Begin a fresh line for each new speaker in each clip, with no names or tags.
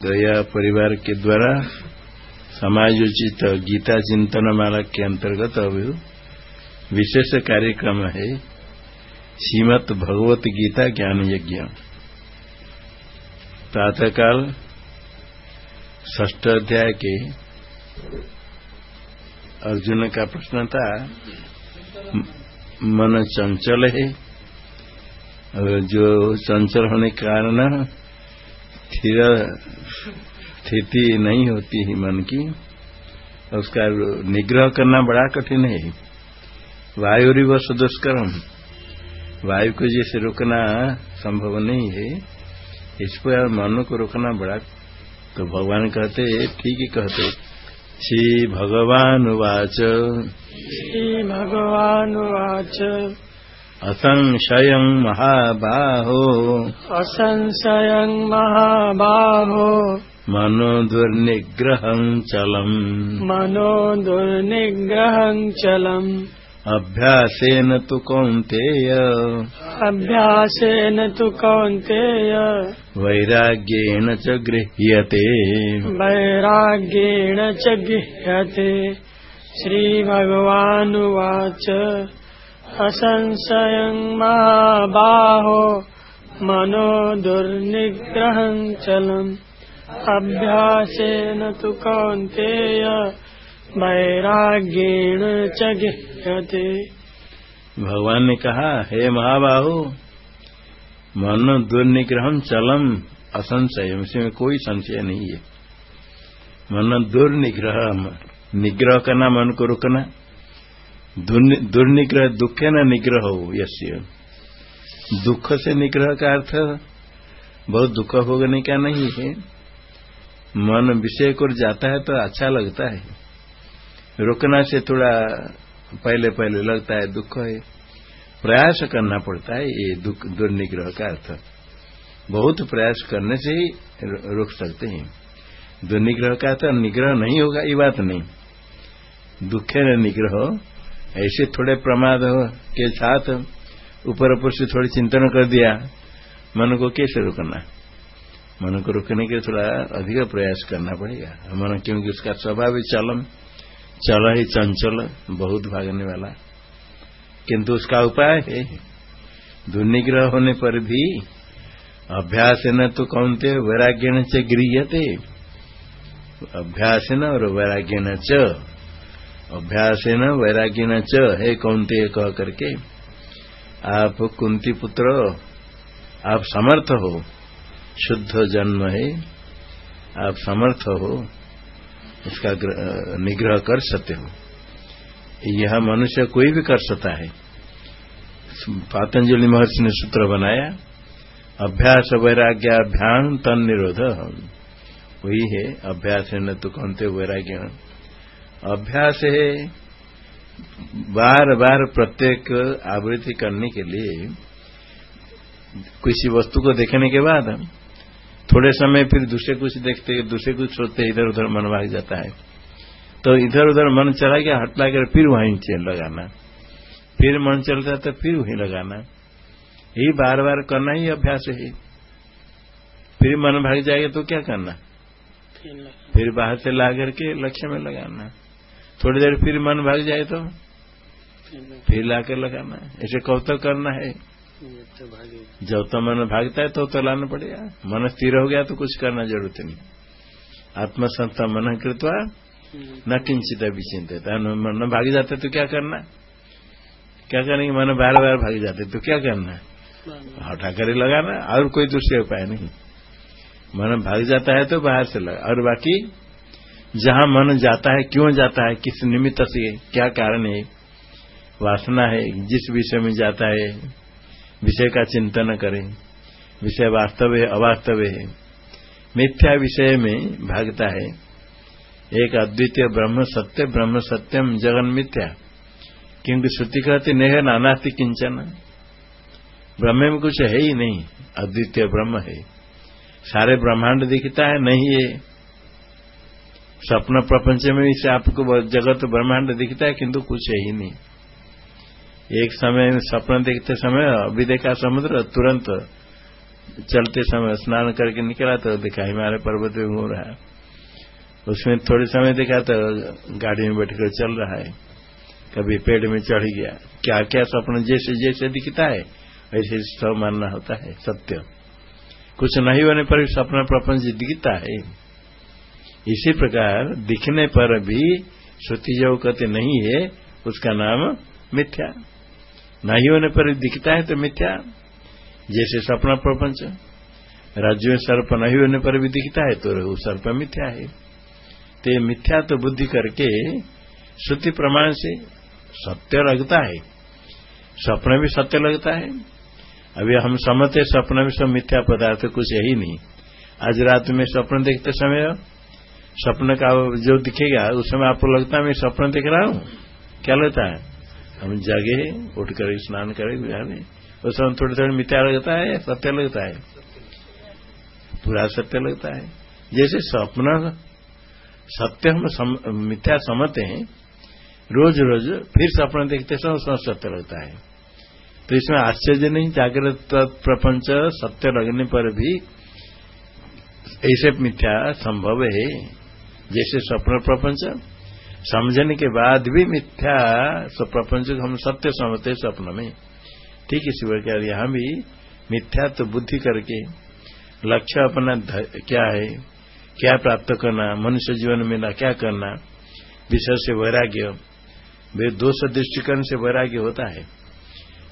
दया परिवार के द्वारा समायोजित गीता चिंतन माला के अंतर्गत अभी विशेष कार्यक्रम है श्रीमद भगवत गीता ज्ञान यज्ञ। प्रातःकाल ष्ठ अध्याय के अर्जुन का प्रश्न था मन चंचल है? जो चंचल होने के कारण स्थिर स्थिति नहीं होती है मन की, उसका निग्रह करना बड़ा कठिन है। वायु रिवर्स दुष्कर्म वायु को जैसे रोकना संभव नहीं है इस पर मन को रोकना बड़ा तो भगवान कहते ठीक ही कहते श्री भगवान वाच।
श्री भगवान वाच।
असंशयं महाबाहो।
असंशयं महाबाहो।
मनो दुर्निग्रहं चलम्।
मनो दुर्निग्रहं चलम्।
अभ्यासेन तु कौन्तेय।
अभ्यासेन तु कौन्तेय।
वैराग्येण च गृह्यते।
वैराग्येण च गृह्यते। श्रीभगवानुवाच। असंशयं महाबाहो मनो दुर्निग्रहं चलम्। अभ्यासेन तु कौन्तेय वैराग्येण च
भगवान ने कहा, हे महाबाहो मन दुर्निग्रहम चलम असंशय इसमें कोई संशय नहीं है। मन दुर्निग्रह निग्रह करना, मन को रुकना दुर्निग्रह दुख है न निग्रह हो यश्य दुख से निग्रह का अर्थ, बहुत दुख होने का नहीं है। मन विषय को जाता है तो अच्छा लगता है। रुकना से थोड़ा पहले पहले लगता है, दुख है। प्रयास करना पड़ता है, ये दुख, दुर्निग्रह का अर्थ। बहुत प्रयास करने से ही रोक सकते हैं। दुर्निग्रह का अर्थ निग्रह नहीं होगा, ये बात नहीं। दुखे न निग्रह ऐसे थोड़े प्रमाद के साथ ऊपर ऊपर से थोड़ी चिंतन कर दिया। मन को कैसे रोकना? मन को रोकने के थोड़ा अधिक प्रयास करना पड़ेगा। मन क्योंकि उसका स्वभाव चलम चल ही चंचल, बहुत भागने वाला। किंतु उसका उपाय है दुर्निग्रह होने पर भी अभ्यास न तो कौनते, वैराग्य न गृहते अभ्यास न और वैराग्य न च। अभ्यास न वैराग्य न च, है कौनते कह करके, आप कुंती पुत्र, आप समर्थ हो, शुद्ध जन्म है, आप समर्थ हो, इसका निग्रह कर सकते हो। यह मनुष्य कोई भी कर सकता है। पातंजलि महर्षि ने सूत्र बनाया, अभ्यास वैराग्याभ्याम तन निरोध वही है अभ्यास है न तो कौनते वैराग्य। अभ्यास है बार बार प्रत्येक आवृत्ति करने के लिए किसी वस्तु को देखने के बाद थोड़े समय फिर दूसरे कुछ देखते दूसरे कुछ सोचते इधर उधर मन भाग जाता है। तो इधर उधर मन चला गया हट कर फिर वहीं चेन लगाना। फिर मन चलता तो फिर वहीं लगाना। यही बार बार करना ही अभ्यास है। फिर मन भाग जाएगा तो क्या करना? फिर बाहर से ला करके लक्ष्य में लगाना। थोड़ी देर फिर मन भाग जाए तो? फिर लाकर लगाना है ऐसे कब तक करना है। जब तो मन भागता है तो तो लाना पड़ेगा। मन स्थिर हो गया तो कुछ करना ज़रूरत नहीं। आत्मसंता मन कृतवा न किंचित विचिंतित मन भाग जाते तो क्या करना? क्या करेंगे? मन बार बार भाग जाते तो क्या करना? हटा कर लगाना। और कोई दूसरे उपाय नहीं। मन भाग जाता है तो बाहर से लगा। और बाकी जहाँ मन जाता है, क्यों जाता है, किस निमित्त से, क्या कारण है? वासना है, जिस विषय में जाता है, विषय का चिंतन करें। विषय वास्तव है, अवास्तव है। मिथ्या विषय में भागता है। एक अद्वितीय ब्रह्म सत्य, ब्रह्म सत्यम जगन मिथ्या। क्योंकि श्रुति कहती, नेह नानास्ति किंचन। ब्रह्म में कुछ है ही नहीं, अद्वितीय ब्रह्म है। सारे ब्रह्मांड दिखता है, नहीं है। स्वप्न प्रपंच में इसे आपको जगत ब्रह्मांड दिखता है, किंतु कुछ है ही नहीं। एक समय स्वप्न देखते समय, अभी देखा समुद्र, तुरंत चलते समय स्नान करके निकला तो देखा हिमालय पर्वत में घूम रहा है। उसमें थोड़े समय देखा तो गाड़ी में बैठकर चल रहा है। कभी पेड़ में चढ़ गया। क्या क्या स्वप्न जैसे जैसे दिखता है, ऐसे सब मानना होता है, सत्य। कुछ नहीं होने पर भी सपना प्रपंच दिखता है। इसी प्रकार दिखने पर भी श्रुति जो कहते नहीं है, उसका नाम मिथ्या। नहीं होने पर दिखता है तो मिथ्या। जैसे सपना प्रपंच। राज्य में सर्प नहीं होने पर भी दिखता है तो वो सर्प मिथ्या है। तो मिथ्या तो बुद्धि करके श्रुति प्रमाण से सत्य लगता है। स्वप्न भी सत्य लगता है। अभी हम समझते स्वप्न में सब मिथ्या पदार्थ कुछ यही नहीं। आज रात में स्वप्न देखते समय स्वप्न का जो दिखेगा, उस समय आपको लगता है, मैं स्वप्न देख रहा हूँ। क्या लगता है? हम जगे उठकर स्नान करें उस समय थोड़ी थोड़ी मिथ्या लगता है, सत्य लगता है। पूरा सत्य लगता है। जैसे स्वप्न सत्य हम मिथ्या समझते हैं रोज रोज फिर सपना देखते समय उसमें सत्य लगता है। तो इसमें आश्चर्य नहीं, जागृत प्रपंच सत्य लगने पर भी ऐसे मिथ्या संभव है। जैसे स्वप्न प्रपंच। समझने के बाद भी मिथ्या प्रपंच हम सत्य समझते स्वप्न में। ठीक है इसी प्रकार यहाँ भी मिथ्या तो बुद्धि करके लक्ष्य अपना क्या है? क्या प्राप्त करना? मनुष्य जीवन में ना क्या करना? विषय से वैराग्य। वे दोष दृष्टिकोण से वैराग्य होता है।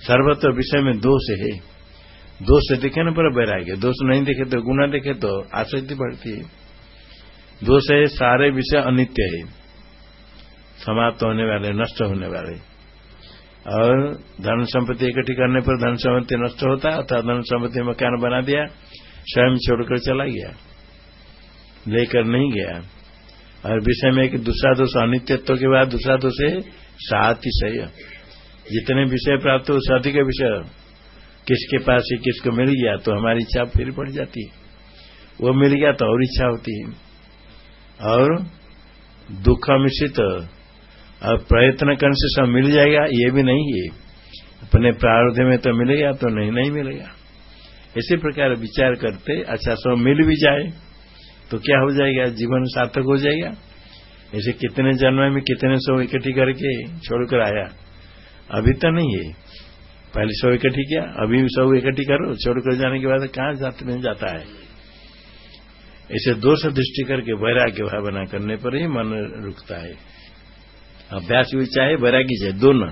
सर्वत्र विषय में दोष है। दोष दिखे ना पर वैराग्य। दोष नहीं देखे तो गुना देखे तो आसक्ति बढ़ती है। दोष है सारे विषय अनित्य है। समाप्त होने वाले, नष्ट होने वाले। और धन संपत्ति इकट्ठी करने पर धन संपत्ति नष्ट होता है धन संपत्ति मकान बना दिया? स्वयं छोड़कर चला गया। लेकर नहीं गया। और विषय में एक दूसरा दोष अनित्यत्व के बाद दूसरा दोष है सातिशय। जितने विषय प्राप्त हो उससे अधिक विषय। किसके पास ही किसको मिल गया तो हमारी इच्छा फिर बढ़ जाती है। वो मिल गया तो और इच्छा होती है। और दुख मिश्रित और प्रयत्न करने से सब मिल जाएगा, ये भी नहीं है। अपने प्रारब्ध में तो मिलेगा तो नहीं नहीं मिलेगा। इसी प्रकार विचार करते अच्छा सब मिल भी जाए तो क्या हो जाएगा? जीवन सार्थक हो जाएगा। ऐसे कितने जन्म में कितने सौ इकट्ठी करके छोड़कर आया। अभी तो नहीं है। पहले सौ इकट्ठी किया, अभी सौ इकट्ठी करो, छोड़कर जाने के बाद कहाँ जाते नहीं जाता है। ऐसे दोष दृष्टि करके वैराग्य भावना करने पर ही मन रुकता है। अभ्यास भी चाहे, वैराग्य चाहे, दोनों।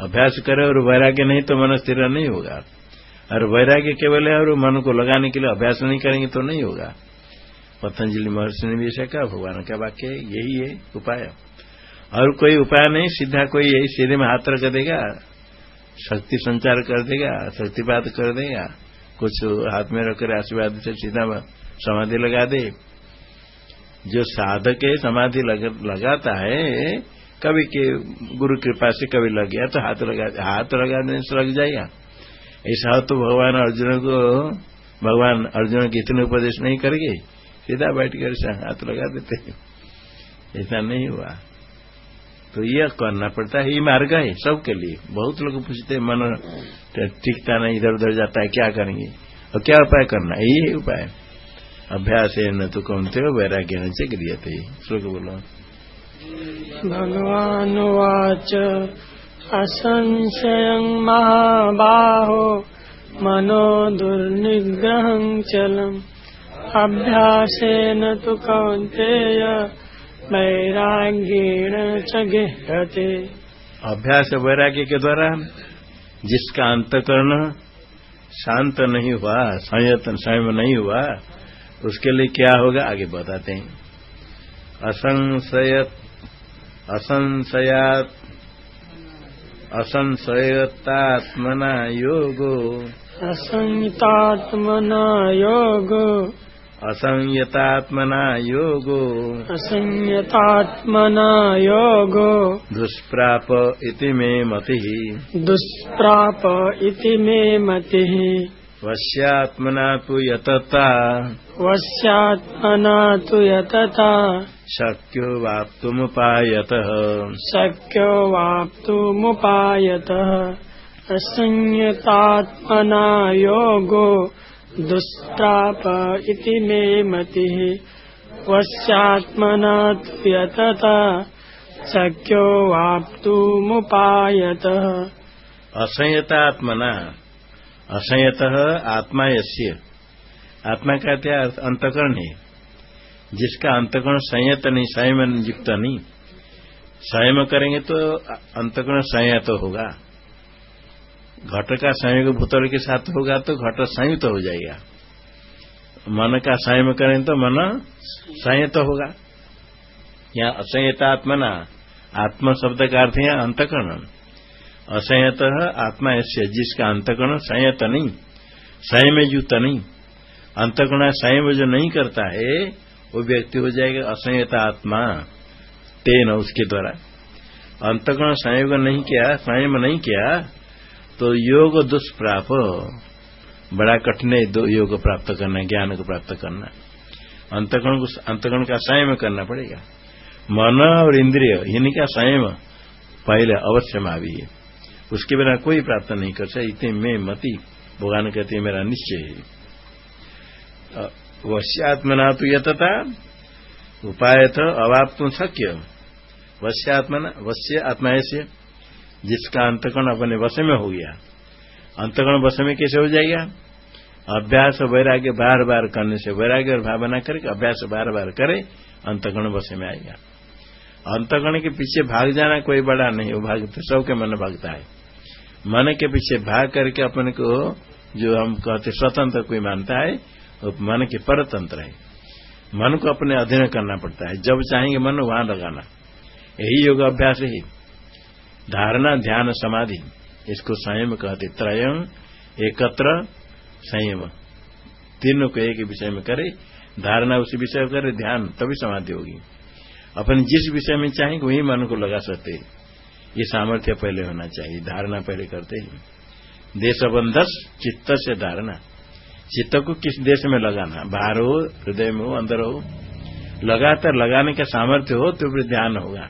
अभ्यास करे और वैराग्य नहीं तो मन स्थिर नहीं होगा। और वैराग्य केवल है और मन को लगाने के लिए अभ्यास नहीं करेंगे तो नहीं होगा। पतंजलि महर्षि ने भी ऐसा कहा, भगवान का वाक्य यही है उपाय। और कोई उपाय नहीं, सीधा कोई यही सीधे में हाथ रख देगा, शक्ति संचार कर देगा, शक्तिपात कर देगा, कुछ हाथ में रखकर आशीर्वाद से सीधा समाधि लगा दे। जो साधक है समाधि लग, लगाता है कभी के गुरु कृपा से कभी लग गया तो हाथ लगा हाथ लगा देने से लग जाएगा। ऐसा तो भगवान अर्जुन को भगवान अर्जुन के इतने उपदेश नहीं करेंगे। सीधा बैठ कर हाथ लगा देते ऐसा नहीं हुआ। तो यह करना पड़ता है ये मार्ग है सबके लिए। बहुत लोग पूछते मन टिकता नहीं इधर उधर जाता है क्या करेंगे? और क्या उपाय करना यही उपाय है। अभ्यास है न तो कौनते हो वैराग्य न से थे श्लोक बोलो।
भगवान वाच असंशय महाबाहो मनो दुर्निग्रह चलम। अभ्यासेन तु कौन्तेय वैराग्येण च
अभ्यास वैराग्य के द्वारा जिसका अंतकरण शांत नहीं हुआ संयतन संयम नहीं हुआ उसके लिए क्या होगा? आगे बताते हैं। असंशयत असंशयात असंशयतात्मना योगो।
असंयतात्मना योगो।
असंयतात्मना योगो।
असंयतात्मना योगो।
दुष्प्राप इति मे मतिः।
दुष्प्राप इति मे मतिः।
वश्यात्मना तु यतता।
वश्यात्मना तु यतता।
शक्यो वाप्तुमुपायतः।
शक्यो वाप्तुमुपायतः। असंयतात्मना योगो दुष्प्राप इति मे मतिः। वस्यात्मना तु यतता। शक्यो वाप्तुमुपायतः।
असंयतात्मना। असंयत आत्मा यश्य आत्मा का क्या अंतकरण है। जिसका अंतकरण संयत नहीं, संयम युक्त नहीं, संयम करेंगे तो अंतकरण संयत होगा। घट का संयोग भूतल के साथ होगा तो घट संयुक्त हो जाएगा। मन का संयम करें तो मन संयत होगा। या असंयतात्मना, आत्म शब्द का अर्थ है अंतकरण। असंयत आत्मा ऐसे, जिसका अंतकरण संयत नहीं संयम युक्त नहीं, अंतकरण संयम जो नहीं करता है, वो व्यक्ति हो जाएगा असंयत आत्मा, तेन उसके द्वारा। अंतकरण संयोग नहीं किया, संयम नहीं किया तो योग दुष्प्राप, बड़ा कठिन है योग प्राप्त करना, ज्ञान को प्राप्त करना। अंतकरण को, अंतकरण का संयम करना पड़ेगा। मन और इंद्रिय इनका संयम पहले अवश्य में आवी है उसके बिना कोई प्राप्त नहीं कर सकता। इतने में मती, भगवान कहते मेरा निश्चय है। वश्यात्मना तो यथता उपाय तो अवाप तुम शक्य। वश्यात्मना, वश्य आत्मा ऐसे, जिसका अंतकरण अपने वश में हो गया। अंतकरण वश में कैसे हो जाएगा? अभ्यास वैराग्य बार बार करने से वैराग्य और भावना करके अभ्यास बार बार करे, अंतकरण वश में आएगा। अंतकरण के पीछे भाग जाना कोई बड़ा नहीं, वो भागते सबके मन भागता है। मन के पीछे भाग करके अपने को जो हम कहते स्वतंत्र कोई मानता है, वो मन के परतंत्र है। मन को अपने अधीन करना पड़ता है। जब चाहेंगे मन वहाँ लगाना। यही योग अभ्यास है। धारणा, ध्यान, समाधि, इसको संयम कहते त्रयम एकत्र संयम। तीनों को एक विषय में करे। धारणा उसी विषय में करे। ध्यान तभी समाधि होगी। अपन जिस विषय में चाहेंगे, वही मन को लगा सकते ये सामर्थ्य पहले होना चाहिए, धारणा पहले करते ही। देशबंधस चित्त से धारणा। चित्त को किस देश में लगाना? बाहर हो, हृदय में हो, अंदर हो। लगातार लगाने का सामर्थ्य हो तो फिर ध्यान होगा।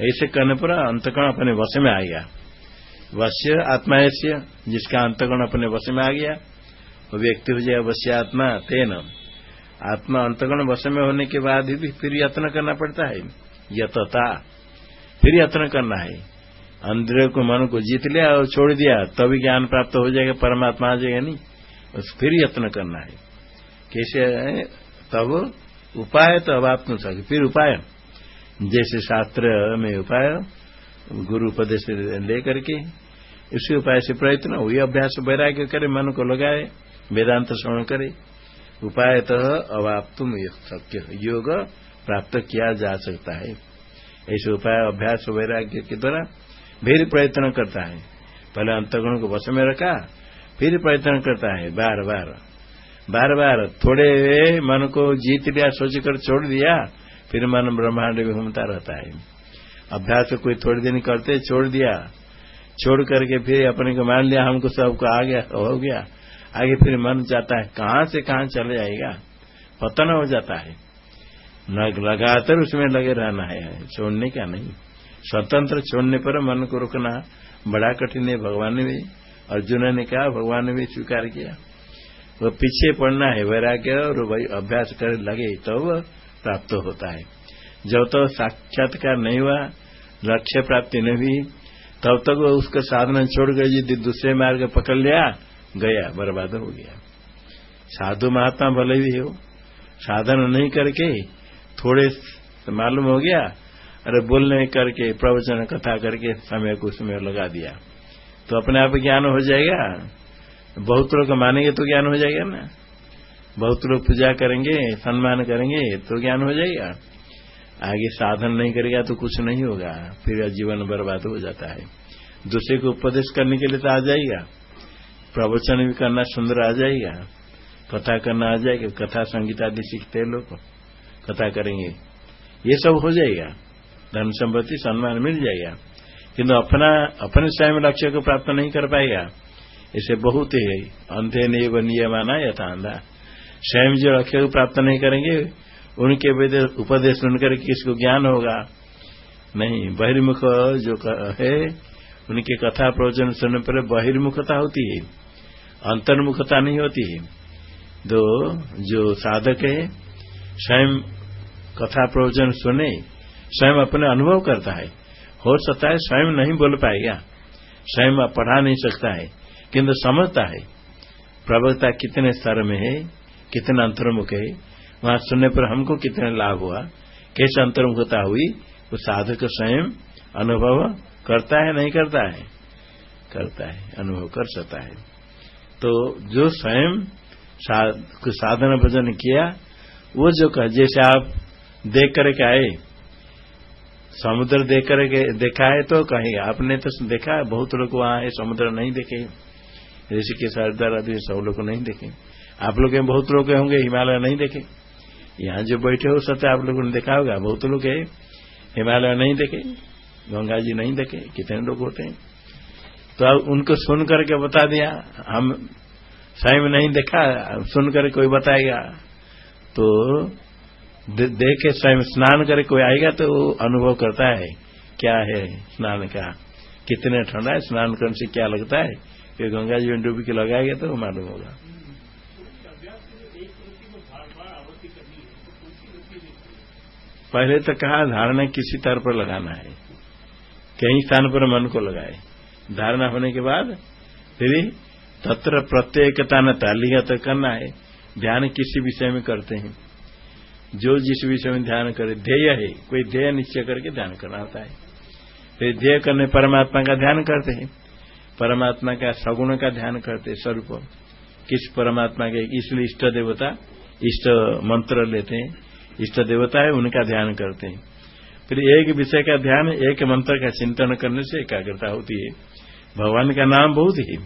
ऐसे करने पर अंतकरण अपने वश में आ गया। वश्य आत्मा ऐसे जिसका अंतकरण अपने वश में आ गया, वो व्यक्ति हो जाए वश्य आत्मा, तेन। आत्मा अंतकरण वश में होने के बाद भी फिर यत्न करना पड़ता है। यतता। फिर यत्न करना है। अंदर को मन को जीत लिया और छोड़ दिया, तभी ज्ञान प्राप्त हो जाएगा, परमात्मा आ जाएगा नहीं। उस फिर यत्न करना है। कैसे है? तब उपाय तो अब आप फिर उपाय। जैसे शास्त्र में उपाय, गुरु उपदेश लेकर के, उसी उपाय से प्रयत्न, वही अभ्यास वैराग्य करे, मन को लगाए, वेदांत श्रवण करे। उपाय तो अब तुम शक्य योग प्राप्त किया जा सकता है। ऐसे उपाय, अभ्यास वैराग्य के द्वारा फिर प्रयत्न करता है। पहले अंतगुण को वश में रखा, फिर प्रयत्न करता है बार बार बार बार थोड़े मन को जीत लिया, सोचकर छोड़ दिया, फिर मन ब्रह्मांड में घूमता रहता है। अभ्यास कोई थोड़े दिन करते, छोड़ दिया। छोड़ करके फिर अपने को मान लिया, हमको सबको आ गया, हो गया। आगे फिर मन जाता है, कहाँ से कहाँ चले जाएगा? पतन हो जाता है। लगातार उसमें लगे रहना है, छोड़ने का नहीं। स्वतंत्र छोड़ने पर मन को रोकना बड़ा कठिन है, भगवान ने भी, अर्जुन ने कहा, भगवान ने भी स्वीकार किया। वो पीछे पड़ना है, वैराग्य और वही अभ्यास कर लगे तो प्राप्त होता है। जब तक तो साक्षात्कार नहीं हुआ, लक्ष्य प्राप्ति नहीं हुई, तब तक वो उसका साधना छोड़ गए, यदि दूसरे मार्ग पकड़ लिया, गया, बर्बाद हो गया। साधु महात्मा भले भी हो, साधन नहीं करके थोड़े मालूम हो गया, अरे बोलने करके, प्रवचन कथा करके समय को उसमें लगा दिया। तो अपने आप ज्ञान हो जाएगा। बहुत लोग मानेंगे तो ज्ञान हो जाएगा ना। बहुत लोग पूजा करेंगे, सम्मान करेंगे तो ज्ञान हो जाएगा। आगे साधन नहीं करेगा तो कुछ नहीं होगा। फिर जीवन बर्बाद हो जाता है। दूसरे को उपदेश करने के लिए तो आ जाएगा। प्रवचन भी करना सुंदर आ जाएगा। कथा करना आ जाएगा। कथा संगीत आदि सीखते हैं लोग। कथा करेंगे। ये सब हो जाएगा। धन संपत्ति, सम्मान मिल जाएगा। किंतु अपना, अपने स्वयं लक्ष्य को प्राप्त नहीं कर पाएगा। इसे बहुत ही अंधे नहीं नियमाना यथा अंधा स्वयं जो लक्ष्य को प्राप्त नहीं करेंगे, उनके उपदेश सुनकर किसको ज्ञान होगा। नहीं, बहिर्मुख जो है उनके कथा प्रवचन सुनने पर बहिर्मुखता होती है। अंतर्मुखता नहीं होती है। दो, जो साधक है स्वयं कथा प्रवचन सुने, स्वयं अपने अनुभव करता है। हो सकता है स्वयं नहीं बोल पाएगा स्वयं पढ़ा नहीं सकता है, किंतु समझता है। प्रवक्ता कितने स्तर में है, कितना अंतर्मुख है, वहाँ सुनने पर हमको कितने लाभ हुआ, कैसे अंतर्मुखता हुई, वो साधक स्वयं अनुभव करता है, नहीं करता है? करता है, अनुभव कर सकता है। तो जो स्वयं साधन भजन किया वो जो कह, जैसे आप देख करके आए, समुद्र देख करके देखा है तो कहेंगे आपने तो देखा है, बहुत लोग वहाँ है समुद्र नहीं देखे। ऋषिकेश, हरिद्वार आदि सब लोग नहीं देखे। आप लोग बहुत लोग होंगे, हिमालय नहीं देखे। यहाँ जो बैठे हो सकते आप लोगों ने देखा होगा, बहुत लोग है, हिमालय नहीं देखे, गंगा जी नहीं देखे, कितने लोग होते हैं। तो अब उनको सुन करके बता दिया, हम स्वयं नहीं देखा, सुन कर कोई बताएगा। तो देख के स्वयं स्नान करे कोई आएगा तो वो अनुभव करता है, क्या है स्नान का? कितने ठंडा है स्नान करने से क्या लगता है? कि गंगा जी में डूबी के लगाएगा तो मालूम होगा। पहले तो कहा, धारणा किसी तरह पर लगाना है। कहीं स्थान पर मन को लगाए। धारणा होने के बाद फिर तत्र प्रत्येकता न तालिया तो करना है। ध्यान किसी विषय में करते हैं? जो जिस विषय में ध्यान करे, ध्येय है, कोई ध्येय निश्चय करके ध्यान करना होता है। फिर ध्येय करने परमात्मा का ध्यान करते हैं। परमात्मा का सगुण का ध्यान करते हैं, स्वरूप। किस परमात्मा के इसलिए इष्ट देवता, इष्ट मंत्र लेते हैं। इष्ट देवता है, उनका ध्यान करते हैं। फिर एक विषय का ध्यान, एक मंत्र का चिंतन करने से एकाग्रता होती है। भगवान का नाम बहुत ही,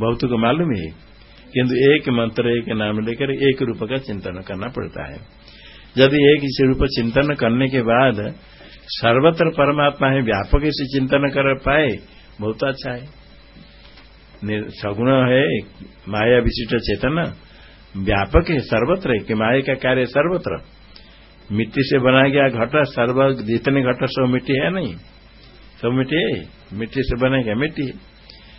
बहुत को मालूम है। किंतु एक मंत्र, एक नाम लेकर एक रूप का चिंतन करना पड़ता है। यदि एक इस रूप चिंतन करने के बाद सर्वत्र परमात्मा है, व्यापक से चिंतन कर पाए, बहुत अच्छा है। सगुण है, माया विशिष्ट चेतन, व्यापक है सर्वत्र है कि माया का कार्य सर्वत्र। मिट्टी से बनाया गया घट, सर्व, जितने घट सब मिट्टी है नहीं। सब मिट्टी है, मिट्टी से बनाया गया मिट्टी।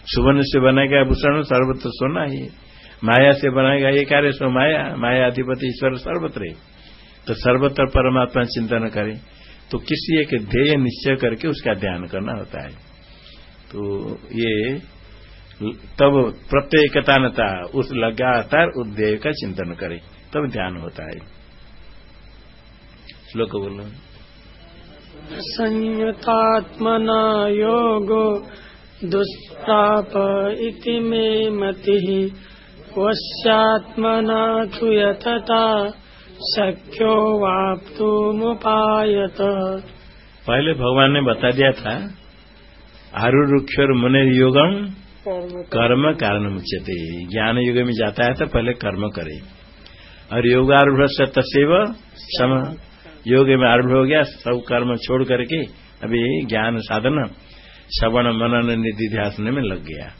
सुवर्ण से बनाया गया भूषण, सर्वत्र सोना ही। माया से बनाएगा, ये कार्य सो माया माया अधिपति ईश्वर सर्वत्र है। तो सर्वत्र परमात्मा चिंतन करें तो किसी एक ध्येय निश्चय करके उसका ध्यान करना होता है। तो ये तब प्रत्येकतानता, उस लगातार उद्देय का चिंतन करे, तब ध्यान होता है। श्लोक बोलो।
संयतात्मना योगो दुष्प्राप इति मे मति। वश्यात्मना तु यतता सख्यो वाप्तुमुपायत।
पहले भगवान ने बता दिया था, आरु आरुरुक्षर मुनि योगम कर्म कारण मुच्यते। ज्ञान युग में जाता है तो पहले कर्म करे। और योगारूढ़ तसेव सम योग में आरूढ़ हो गया, सब कर्म छोड़ करके अभी ज्ञान साधन, श्रवण मनन निधि ध्यान में लग गया।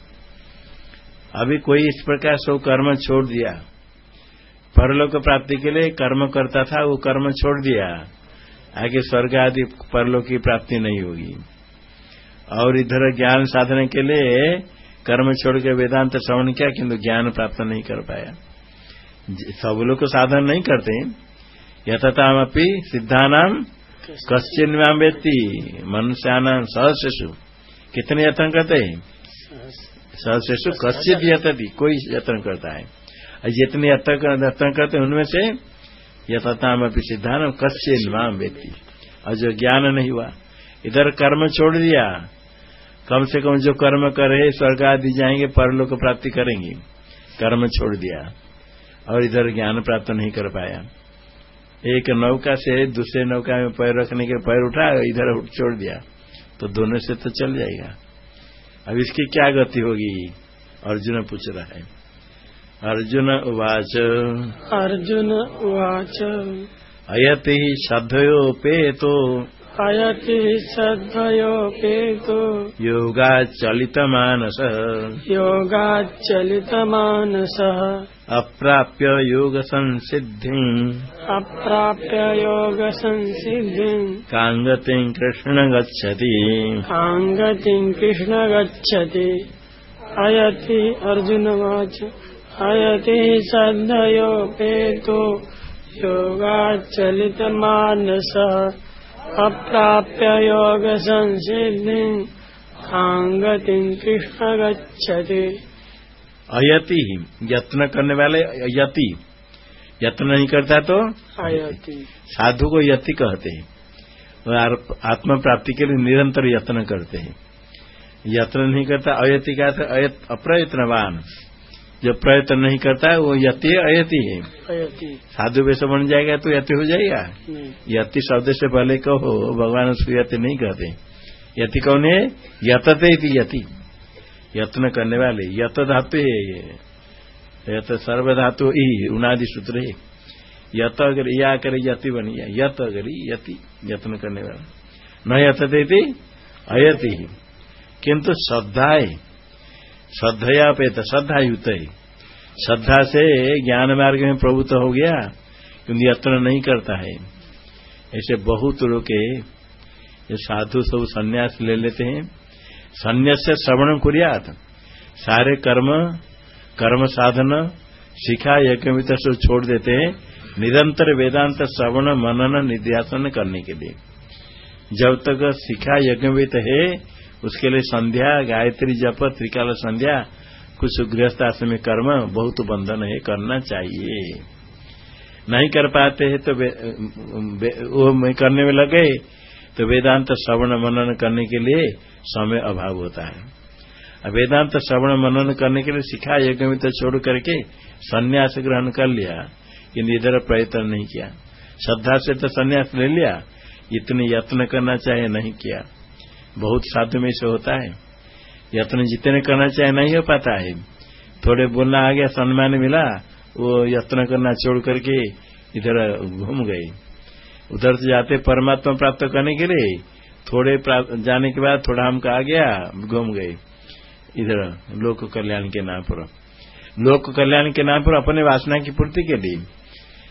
अभी कोई इस प्रकार सब कर्म छोड़ दिया। परलोक प्राप्ति के लिए कर्म करता था, वो कर्म छोड़ दिया। आगे स्वर्ग आदि परलोक की प्राप्ति नहीं होगी। और इधर ज्ञान साधने के लिए कर्म छोड़ के वेदांत श्रवण किया, किंतु ज्ञान प्राप्त नहीं कर पाया। सब लोग साधन नहीं करते। यथताम अपनी सिद्धानाम कश्चिन व्यक्ति मनुष्यानाम सहस्रु कितने यत्न करते हैं? सहस्रु कश्चित यतति कोई यत्न करता है। जितने यत्न करते हैं, उनमें से यथाताम अपनी सिद्धान कस्य निवाम व्यक्ति और जो ज्ञान नहीं हुआ, इधर कर्म छोड़ दिया, कम से कम जो कर्म करे, स्वर्ग आदि जाएँगे, परलोक प्राप्ति करेंगे, कर्म छोड़ दिया, और इधर ज्ञान प्राप्त नहीं कर पाया। एक नौका से दूसरे नौका में पैर रखने के पैर उठा, इधर छोड़ दिया तो दोनों से तो चल जाएगा। अब इसकी क्या गति होगी? अर्जुन पूछ रहा है। अर्जुन उवाच।
अर्जुन उवाच।
अयति श्रद्धयोपेतो
अयति श्रद्धयोपेतो
योगाच्चलितमानसः
योगाच्चलितमानसः
अप्राप्य योगसंसिद्धिम्
अप्राप्य योगसंसिद्धिम्
काङ्गतिम् कृष्ण गच्छति।
काङ्गतिम् कृष्ण गच्छति। अयति अर्जुनवाच अयति श्रद्धयोपेतो योगाच्चलितमानसः अप्राप्य योगसंसिद्धिम् काङ्गतिम् कृष्ण गच्छति
अयति यत्न करने वाले यति यत्न नहीं करता तो
अयति।
साधु को यति कहते हैं। और आत्म प्राप्ति के लिए निरंतर यत्न करते हैं। यत्न नहीं करता अयति का अर्थ अप्रयत्नवान। जो प्रयत्न नहीं करता है वो यति अयति है। साधु वैसे बन जाएगा तो यति हो जाएगा। यति शब्द से पहले कहो भगवान उसको यति नहीं कहते। यति कौन है? यतते यति। यत्न करने वाले यत धातु है ये। यत सर्व धातु ही उनादि सूत्र है। यत अगर या करे यति बनी है। यत अगर यति यत्न करने वाला। न यतते अयति। किंतु श्रद्धा है। श्रद्धया पेत श्रद्धा युक्त है श्रद्धा से ज्ञान मार्ग में प्रभुत्व हो गया, क्योंकि यत्न नहीं करता है। ऐसे बहुत लोग ये साधु सब संन्यास ले लेते हैं। संन्यास से श्रवण कुरियात। सारे कर्म कर्म साधन, शिखा यज्ञ से छोड़ देते हैं। निरंतर वेदांत श्रवण, मनन, निध्यासन करने के लिए। जब तक शिखा यज्ञवित है उसके लिए संध्या, गायत्री जप, त्रिकाल संध्या, कुछ गृहस्थ आश्रम कर्म, बहुत बंधन है, करना चाहिए। नहीं कर पाते हैं तो वे- में करने में लगे तो वेदांत श्रवण मनन करने के लिए समय अभाव होता है। वेदांत श्रवण मनन करने के लिए सिखा यज्ञ में तो छोड़ करके संन्यास ग्रहण कर लिया कि इधर प्रयत्न नहीं किया। श्रद्धा से तो संन्यास ले लिया, इतने यत्न करना चाहिए, नहीं किया। बहुत साधु में से होता है। यत्न जितने करना चाहे नहीं हो पाता है। थोड़े बोलना आ गया सम्मान मिला, वो यत्न करना छोड़ करके इधर घूम गए। उधर से जाते परमात्मा प्राप्त करने के लिए, थोड़े जाने के बाद थोड़ा हमको आ गया घूम गए। इधर लोक कल्याण के नाम पर। लोक कल्याण के नाम पर अपने वासना की पूर्ति के लिए।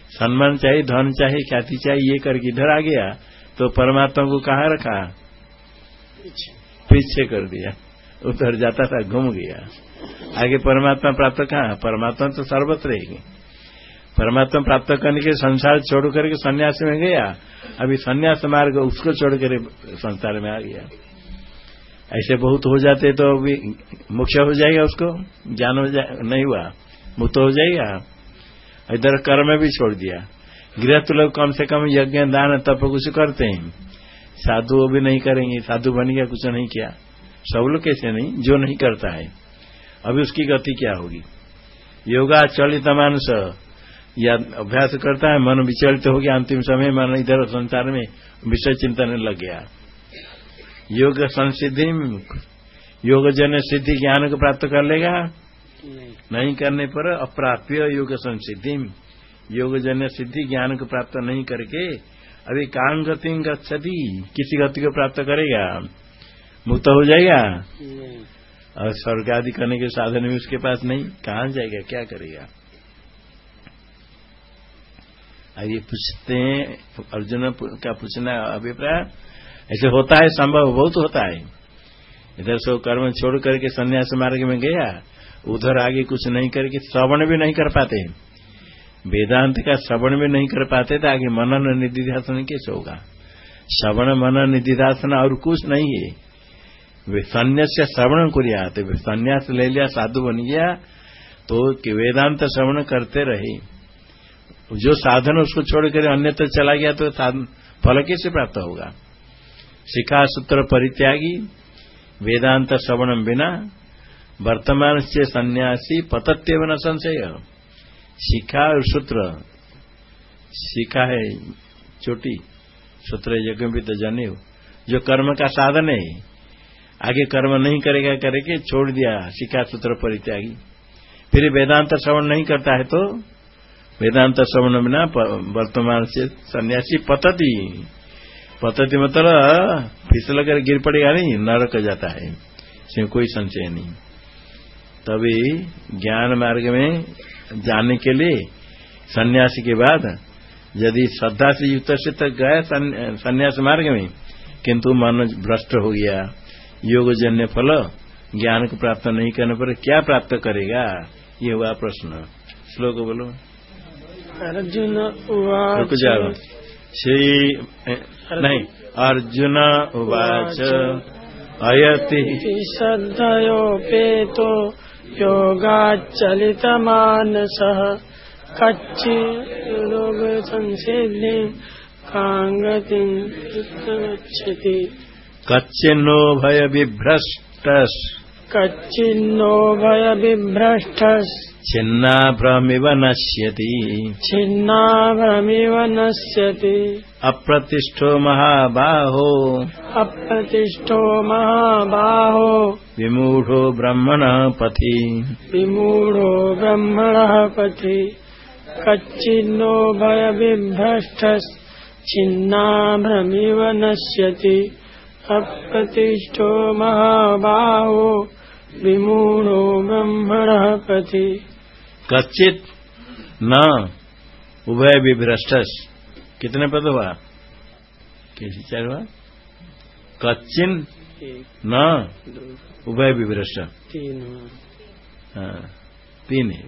सम्मान चाहिए, धन चाहिए, ख्याति चाहिए, ये करके इधर आ गया। तो परमात्मा को कहाँ रखा? पीछे। कर दिया। उधर जाता था, घूम गया। आगे परमात्मा प्राप्त कहा? परमात्मा तो सर्वत्र रहेगी परमात्मा प्राप्त करने के संसार छोड़ करके सन्यास में गया। अभी सन्यास मार्ग उसको छोड़ कर संसार में आ गया। ऐसे बहुत हो जाते तो अभी मुख्य हो जाएगा उसको। ज्ञान हो जाए नहीं हुआ। मुक्त हो जाएगा। इधर कर्म भी छोड़ दिया। गृहस्थ लोग कम से कम यज्ञ, दान, तप कुछ करते हैं। साधु वो भी नहीं करेंगे साधु बन गया कुछ नहीं किया। सब लोग कैसे नहीं? जो नहीं करता है। अभी उसकी गति क्या होगी? योगा चलित मानस या अभ्यास करता है मन विचलित हो गया अंतिम समय मन इधर संसार में विषय चिंतन लग गया। योग संसिद्धि योग जन सिद्धि ज्ञान को प्राप्त कर लेगा?
नहीं।
नहीं करने पर अप्राप्य योग संसिद्धि। योग जन्य सिद्धि ज्ञान को प्राप्त नहीं करके अभी काम गति गति किसी गति को प्राप्त करेगा? मुक्त हो जाएगा? और स्वर्ग आदि करने के साधन भी उसके पास नहीं। कहा जाएगा? क्या करेगा? अब ये पूछते हैं। अर्जुन का पूछना अभिप्राय ऐसे होता है संभव बहुत होता है। इधर सो कर्म छोड़ करके संन्यास मार्ग में गया उधर आगे कुछ नहीं करके श्रवण भी नहीं कर पाते। वेदांत का श्रवण भी नहीं कर पाते तो आगे मनन निधिध्यासन कैसे होगा? श्रवण, मनन, निधिध्यासन और कुछ नहीं है। वे संन्यास श्रवण को लिया तो संन्यास ले लिया, साधु बन गया तो वेदांत श्रवण करते रहे। जो साधन उसको छोड़कर अन्यत्र चला गया तो फल कैसे प्राप्त होगा? शिखा सूत्र परित्यागी, वेदांत श्रवणम बिना, वर्तमान से सन्यासी पतत्यव न संशय। शिखा और सूत्र। शिखा है छोटी सूत्र यज्ञ भी तो जने जो कर्म का साधन है, आगे कर्म नहीं करेगा करके छोड़ दिया, शिखा सूत्र परित्यागी। फिर वेदांत श्रवण नहीं करता है तो वेदांत श्रवण बिना वर्तमान से सन्यासी पतति। पतति मतलब फिसल कर गिर पड़ेगा नहीं, नरक जाता है, इसमें कोई संशय नहीं। तभी ज्ञान मार्ग में जाने के लिए सन्यासी के बाद यदि श्रद्धा से युक्त से तक गया सन्यास मार्ग में किंतु मन भ्रष्ट हो गया योग जन्य फल ज्ञान को प्राप्त नहीं करने पर क्या प्राप्त करेगा? ये हुआ प्रश्न। श्लोक बोलो।
अर्जुन
रुक
उवाच।
जाओ श्री नहीं अर्जुन उवाच। अयति।
श्रद्धयोपेतो। योगाचलितमानसः। कच्चिरोगसंसिद्धे काङ्गतिम् गच्छति
कच्चिन्नो भयविभ्रष्टस्
कच्चिन्नो भयविभ्रष्टस्
छिन्नाभ्रमिव नश्यति।
छिन्नाभ्रमिव नश्यति।
अप्रतिष्ठो महाबाहो।
अप्रतिष्ठो महाबाहो।
विमूढो ब्रह्मण पथि।
विमूढो ब्रह्मणः पथि। कच्चिन्नो भयबिभ्रष्टस्। छिन्नाभ्रमिव नश्यति। अप्रतिष्ठो महाबाहो। विमूढो ब्रह्मणः पथि
कच्चित न उभय विभ्रष्टस। कितने पद हुआ? कैसे चार हुआ? कच्चिन न उभय विभ्रष्ट।
तीन
हाँ, तीन है।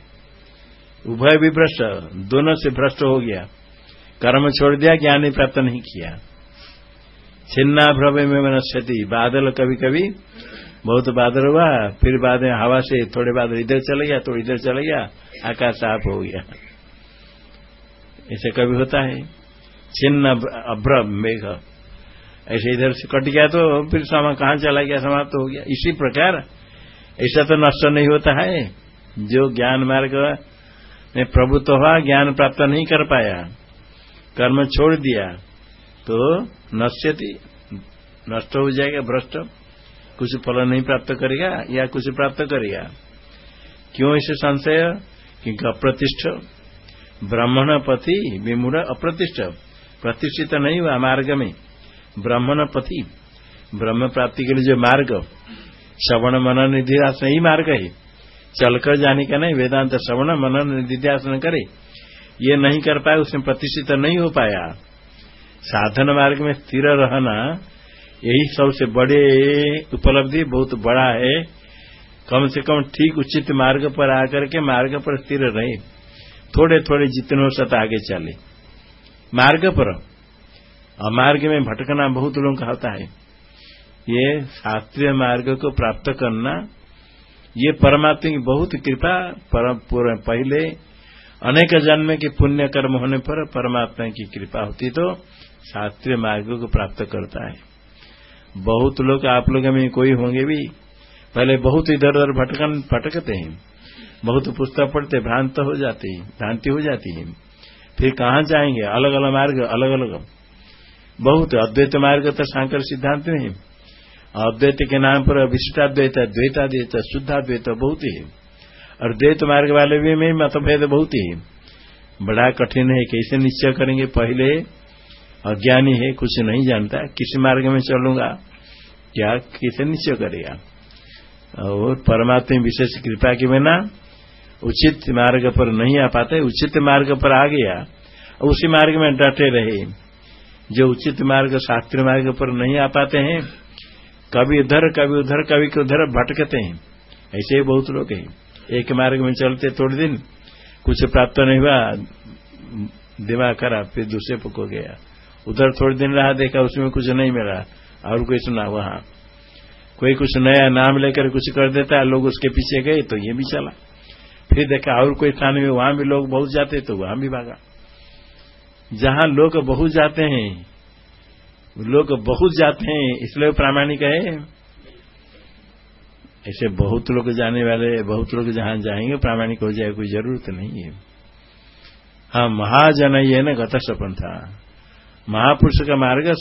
उभय विभ्रष्ट दोनों से भ्रष्ट हो गया। कर्म छोड़ दिया ज्ञान ही प्राप्त नहीं किया। छिन्ना भ्रव में मनस्यति बादल कभी कभी बहुत बादल हुआ, फिर बाद में हवा से थोड़े बादल इधर चले गया तो इधर चले गया, आकाश साफ़ हो गया। ऐसे कभी होता है। छिन्न अभ्र मेघ। ऐसे इधर से कट गया तो फिर समा कहाँ चला गया, समाप्त तो हो गया। इसी प्रकार, ऐसा तो नष्ट नहीं होता है। जो ज्ञान मार्ग में प्रभुत्व तो हुआ, ज्ञान प्राप्त नहीं कर पाया, कर्म छोड़ दिया तो नश्यति, नष्ट हो जाएगा, भ्रष्ट। कुछ फल नहीं प्राप्त करेगा या कुछ प्राप्त करेगा? क्यों इसे संशय? क्योंकि अप्रतिष्ठ। ब्राह्मण पति विमूढ़ अप्रतिष्ठ। प्रतिष्ठित नहीं हुआ मार्ग में। ब्राह्मण पति ब्रह्म प्राप्ति के लिए जो मार्ग। श्रवण मनन निधिध्यासन ही मार्ग है। चलकर जाने का नहीं, वेदांत श्रवण मनन निधिध्यासन करे। ये नहीं कर पाए, उसमें प्रतिष्ठित नहीं हो पाया। साधन मार्ग में स्थिर रहना यही सबसे बड़े उपलब्धि बहुत बड़ा है। कम से कम ठीक उचित मार्ग पर आकर के मार्ग पर स्थिर रहे। थोड़े थोड़े जितने सकता आगे चले। मार्ग पर। अमार्ग में भटकना बहुत लोगों का होता है। ये शास्त्रीय मार्ग को प्राप्त करना ये परमात्मा की बहुत कृपा पर, पूर्व- पहले अनेक जन्म के पुण्य कर्म होने पर परमात्मा की कृपा होती तो शास्त्रीय मार्ग को प्राप्त करता है। बहुत लोग, आप लोग में कोई होंगे भी, पहले बहुत इधर उधर भटकन, भटकते हैं। बहुत पुस्तक पढ़ते, भ्रांत हो जाते हैं, भ्रांति हो जाती है। फिर कहाँ जाएँगे? अलग अलग मार्ग अलग अलग बहुत अद्वैत मार्ग तो शांकर सिद्धांत में है अद्वैत के नाम पर विशिष्टाद्वैत द्वैताद्वैत, शुद्धाद्वैत बहुत ही। और द्वैत मार्ग वाले भी में मतभेद बहुत है। बड़ा कठिन है, कैसे निश्चय करेंगे? पहले अज्ञानी है, कुछ नहीं जानता, किस मार्ग में चलूँगा, क्या कैसे निश्चय करेगा? और परमात्मा विशेष कृपा के बिना उचित मार्ग पर नहीं आ पाते, उचित मार्ग पर आ गया और उसी मार्ग में डटे रहे। जो उचित मार्ग शास्त्रीय मार्ग पर नहीं आ पाते हैं, कभी इधर, कभी उधर कभी उधर भटकते हैं। ऐसे ही बहुत लोग हैं। एक मार्ग में चलते थोड़े दिन, कुछ प्राप्त नहीं हुआ, दिमाग खराब, फिर दूसरे पक गया। उधर थोड़े दिन रहा, देखा उसमें कुछ नहीं मिला। और कोई सुना वहाँ। कोई कुछ नया नाम लेकर कुछ कर देता है लोग उसके पीछे गए तो ये भी चला। फिर देखा और कोई स्थान में, वहाँ भी लोग बहुत जाते तो वहाँ भी भागा। जहाँ लोग बहुत जाते हैं, लोग बहुत जाते हैं, इसलिए प्रामाणिक है। ऐसे बहुत लोग जाने वाले, बहुत लोग जहाँ जाएँगे, प्रामाणिक हो जाए, कोई ज़रूरत नहीं है। हाँ महाजन ये न गत सपन था। महापुरुष का मार्ग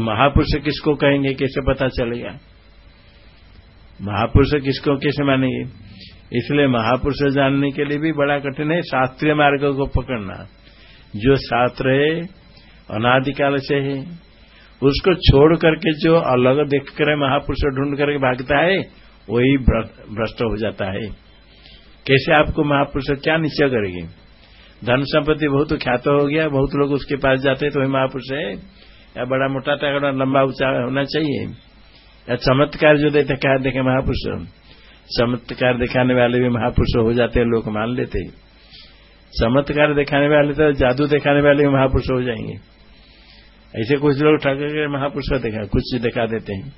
महापुरुष किसको कहेंगे? कैसे पता चलेगा? महापुरुष किसको कैसे मानेंगे? इसलिए महापुरुष जानने के लिए भी बड़ा कठिन है शास्त्रीय मार्ग को पकड़ना। जो शास्त्र है, अनादिकाल से है, उसको छोड़ करके जो अलग देख कर महापुरुष ढूंढ करके भागता है, वही भ्रष्ट हो जाता है। कैसे आपको महापुरुष क्या निश्चय करेगी? धन संपत्ति बहुत ख्यात हो गया, बहुत लोग उसके पास जाते हैं तो वही महापुरुष है। या बड़ा मोटा तगड़ा लंबा ऊँचा होना चाहिए। या चमत्कार जो देते क्या देखे महापुरुष, चमत्कार दिखाने वाले भी महापुरुष हो जाते हैं, लोग मान लेते। हैं चमत्कार दिखाने वाले तो जादू दिखाने वाले भी महापुरुष हो जाएँगे। ऐसे कुछ लोग ठग के महापुरुष देखा, कुछ दिखा देते हैं।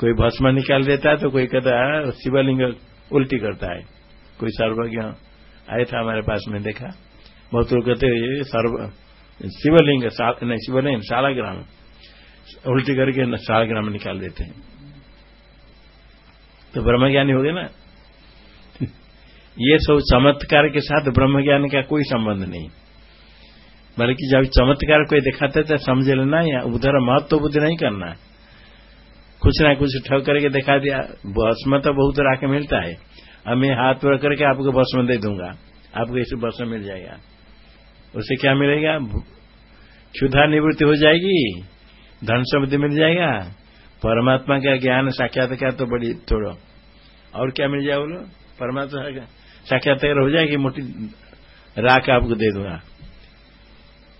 कोई भस्म निकाल देता है तो कोई कहता है शिवलिंग उल्टी करता है। कोई सर्वज्ञ आया था हमारे पास में देखा। बहुत लोग कहते सर्व शिवलिंग नहीं, शिवलिंग, शालाग्राम। उल्टी करके शालाग्राम निकाल देते हैं। तो ब्रह्मज्ञानी हो गए ना? ये सब चमत्कार के साथ ब्रह्मज्ञान का कोई संबंध नहीं। बल्कि जब चमत्कार कोई दिखाते तो समझ लेना या उधर महत्व बुद्धि नहीं करना। कुछ ना कुछ ठग करके दिखा दिया, भस्म तो बहुत राके मिलता है। अब मैं हाथ पकड़ करके आपको भस्म दे दूँगा। आपको ऐसे भस्म मिल जाएगा। उससे क्या मिलेगा? क्षुधा निवृत्ति हो जाएगी, धन समृद्धि मिल जाएगा, परमात्मा का ज्ञान साक्षात्कार तो बड़ी थोड़ा। और क्या मिल जाए बोलो? परमात्मा साक्षात्कार हो जाएगी, मोटी राख आपको दे दूँगा।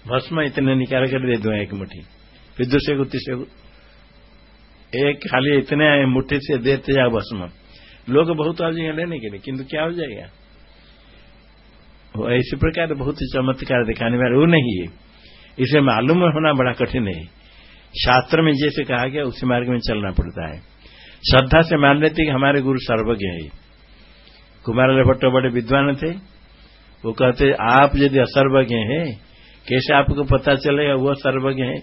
भस्म इतने निकाल कर दे दूँगा एक मुट्ठी। फिर दूसरे को तीसरे को एक खाली इतने मुट्ठी से देते जाओ भस्म। लोग बहुत आ जाएँगे लेने के लिए, किंतु क्या हो जाएगा? इसी प्रकार बहुत ही चमत्कार दिखाने वाले वो नहीं है। इसे मालूम होना बड़ा कठिन है। शास्त्र में जैसे कहा गया, उसी मार्ग में चलना पड़ता है। श्रद्धा से मान लेते कि हमारे गुरु सर्वज्ञ है। कुमार भट्ट बड़े विद्वान थे। वो कहते, आप यदि असर्वज्ञ हैं, कैसे आपको पता चलेगा वो सर्वज्ञ है?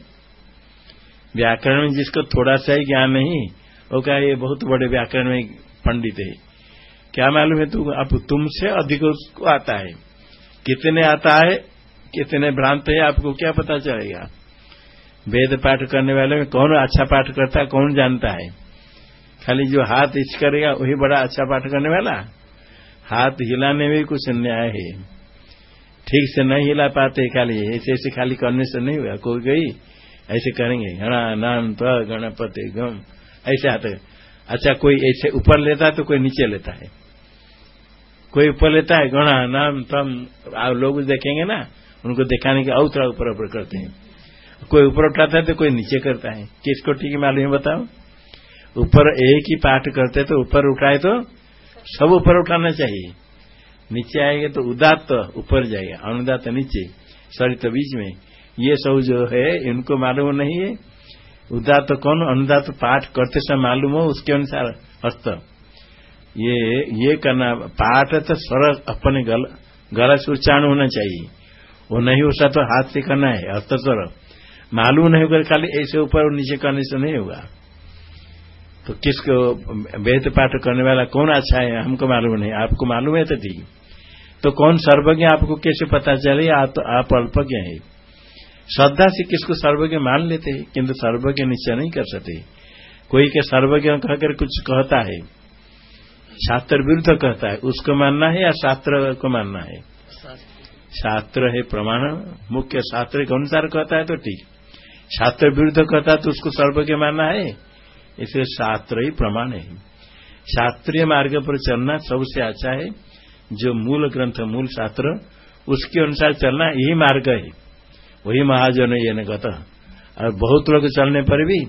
व्याकरण में जिसको थोड़ा सा ही ज्ञान नहीं, वो कहा, ये बहुत बड़े व्याकरण में पंडित है। क्या मालूम है तुम आप तुमसे अधिक उसको आता है? कितने आता है, कितने भ्रांत है, आपको क्या पता चलेगा? वेद पाठ करने वाले में कौन अच्छा पाठ करता है, कौन जानता है? खाली जो हाथ इच करेगा, वही बड़ा अच्छा पाठ करने वाला? हाथ हिलाने में कुछ न्याय है। ठीक से नहीं हिला पाते खाली, ऐसे ऐसे खाली करने से नहीं हुआ, कोई गई? ऐसे करेंगे, गणा, नाम तो गणपति, गम, ऐसे आते अच्छा कोई ऐसे ऊपर लेता है तो कोई नीचे लेता है। कोई ऊपर लेता है, गणा, नाम, तम, आप लोग देखेंगे ना, उनको दिखाने के और ऊपर ऊपर करते हैं। कोई ऊपर उठाता है तो कोई नीचे करता है। किसको ठीक मालूम है बताओ? ऊपर एक ही पाठ करते तो ऊपर उठाए तो सब ऊपर उठाना चाहिए। नीचे आएँगे तो उदात तो ऊपर जाएगा अनुदात नीचे। सरित बीच में। ये सब जो है, इनको मालूम नहीं है। उदात तो कौन? अनुदात पाठ करते समय मालूम हो, उसके अनुसार हस्त। ये ये करना पाठ तो स्वर अपने गल गला से उच्चारण होना चाहिए। वो नहीं हो तो हाथ से करना है हस्त स्वर। मालूम नहीं होगा खाली ऐसे ऊपर और नीचे करने से नहीं होगा। तो किसको वेद पाठ करने वाला कौन अच्छा है हमको मालूम नहीं आपको मालूम है तो ठीक तो कौन सर्वज्ञ आपको कैसे पता चले आप, तो आप अल्पज्ञ है। श्रद्धा से किसको सर्वज्ञ मान लेते हैं किंतु सर्वज्ञ निश्चय नहीं कर सकते। कोई के सर्वज्ञ कहकर कुछ कहता है शास्त्र विरुद्ध कहता है, उसको मानना है या शास्त्र को मानना है? शास्त्र है प्रमाण, मुख्य शास्त्र के अनुसार कहता है तो ठीक। शास्त्र विरुद्ध कहता है तो उसको सर्वज्ञ मानना है? इसलिए शास्त्र ही प्रमाण है। शास्त्रीय मार्ग पर चलना सबसे अच्छा है। जो मूल ग्रंथ, मूल शास्त्र, उसके अनुसार चलना यही मार्ग है। वही महाजन ये न कहता। और बहुत लोग चलने पर भी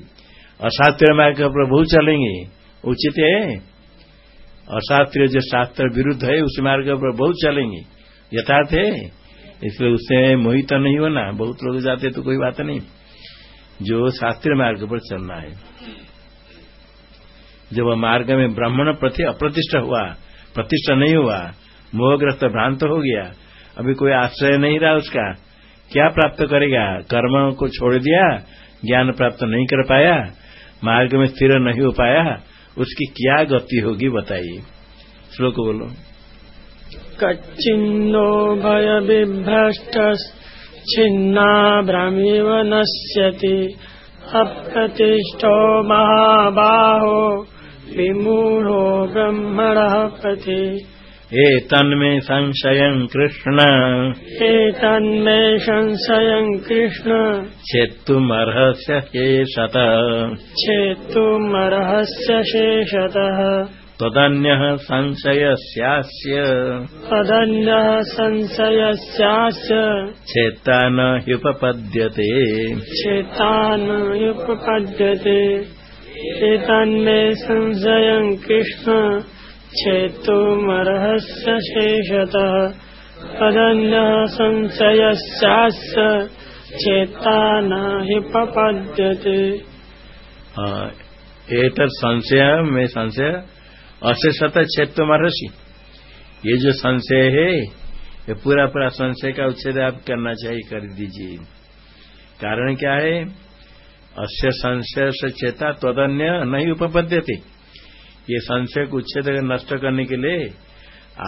अशास्त्रीय मार्ग पर बहुत चलेंगे। उचित है। अशास्त्रीय जो शास्त्र विरुद्ध है, उस मार्ग पर बहुत चलेंगे। यथार्थ है। इसलिए उससे मोहित तो नहीं होना। बहुत लोग जाते तो कोई बात नहीं। जो शास्त्रीय मार्ग पर चलना है। जब मार्ग में ब्राह्मण प्रति अप्रतिष्ठा हुआ, प्रतिष्ठा नहीं हुआ, मोहग्रस्त भ्रांत हो गया, अभी कोई आश्रय नहीं रहा उसका, क्या प्राप्त करेगा? कर्म को छोड़ दिया, ज्ञान प्राप्त नहीं कर पाया, मार्ग में स्थिर नहीं हो पाया उसकी क्या गति होगी बताइए। श्लोक बोलो।
कच्चिन्नो भय विभ्रष्ट छिन्ना भ्रमिव नश्यति। अप्रतिष्ठो महाबाहो। विमूढ़ो ब्रह्मण ब्रह्मणः पथि
एतन्मे संशयं कृष्ण।
एतन्मे संशयं कृष्ण।
छेत्तुमर्हस्य शेषत।
छेत्तुमर्हस्य शेषतः।
त्वदन्यः संशयस्यास्य।
तदन्यः संशयस्यास्य।
चेत्ता न ह्युपपद्यते।
उपपद्यते एतन्मे संशयम् कृष्ण। छेत्तुमर्हस्य शेषतः तदन्यः संशयस्यास्य चेता न हि पपद्यते
एतर संशय, में संशय, अशेषत महर्षि ये जो संशय है, ये पूरा पूरा संशय का उच्छेद आप करना चाहिए, कर दीजिए। कारण क्या है? अश्य संशय से चेता तदन्य नहीं उपपद्य थे ये संशय को उच्छेद नष्ट करने के लिए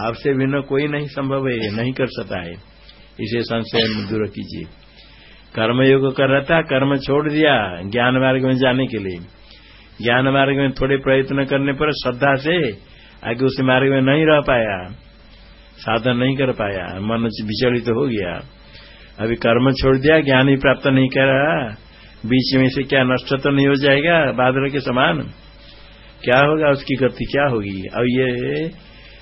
आपसे भिन्न कोई नहीं संभव है नहीं कर सकता है। इसे संशय दूर कीजिए कर्मयोग कर रहा था कर्म छोड़ दिया ज्ञान मार्ग में जाने के लिए। ज्ञान मार्ग में थोड़े प्रयत्न करने पर श्रद्धा से आगे उस मार्ग में नहीं रह पाया। साधन नहीं कर पाया, मन विचलित तो हो गया। अभी कर्म छोड़ दिया, ज्ञान ही प्राप्त नहीं कर रहा। बीच में से क्या नष्ट तो नहीं हो जाएगा? बादल के समान। क्या होगा उसकी गति क्या होगी? अब ये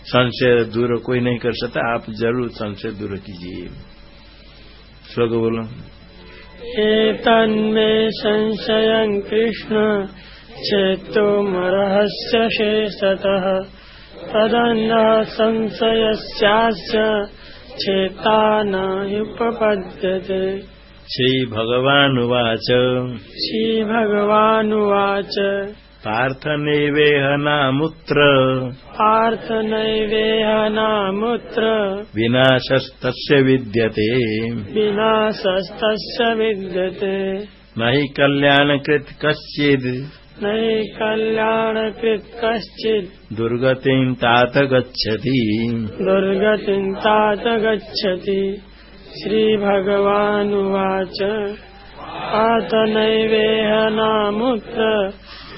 संशय दूर कोई नहीं कर सकता। आप ज़रूर संशय दूर कीजिए। श्लोक बोलो।
तन्मे संशय कृष्ण चेतो रहस्य शेषतः। तदन्न संशय चेता न उपपद्यते।
श्रीभगवानुवाच।
श्रीभगवानुवाच
पार्थनैवेह नामुत्र।
पार्थनैवेह नामुत्र।
विनाशस्तस्य विद्यते।
विनाशस्तस्य विद्यते।
न हि कल्याणकृत् कश्चित्
न हि कल्याणकृत् कश्चित्
दुर्गतिम् तात गच्छति।
दुर्गतिम् तात गच्छति। श्रीभगवानुवाच। आतनैवेह नामुत्र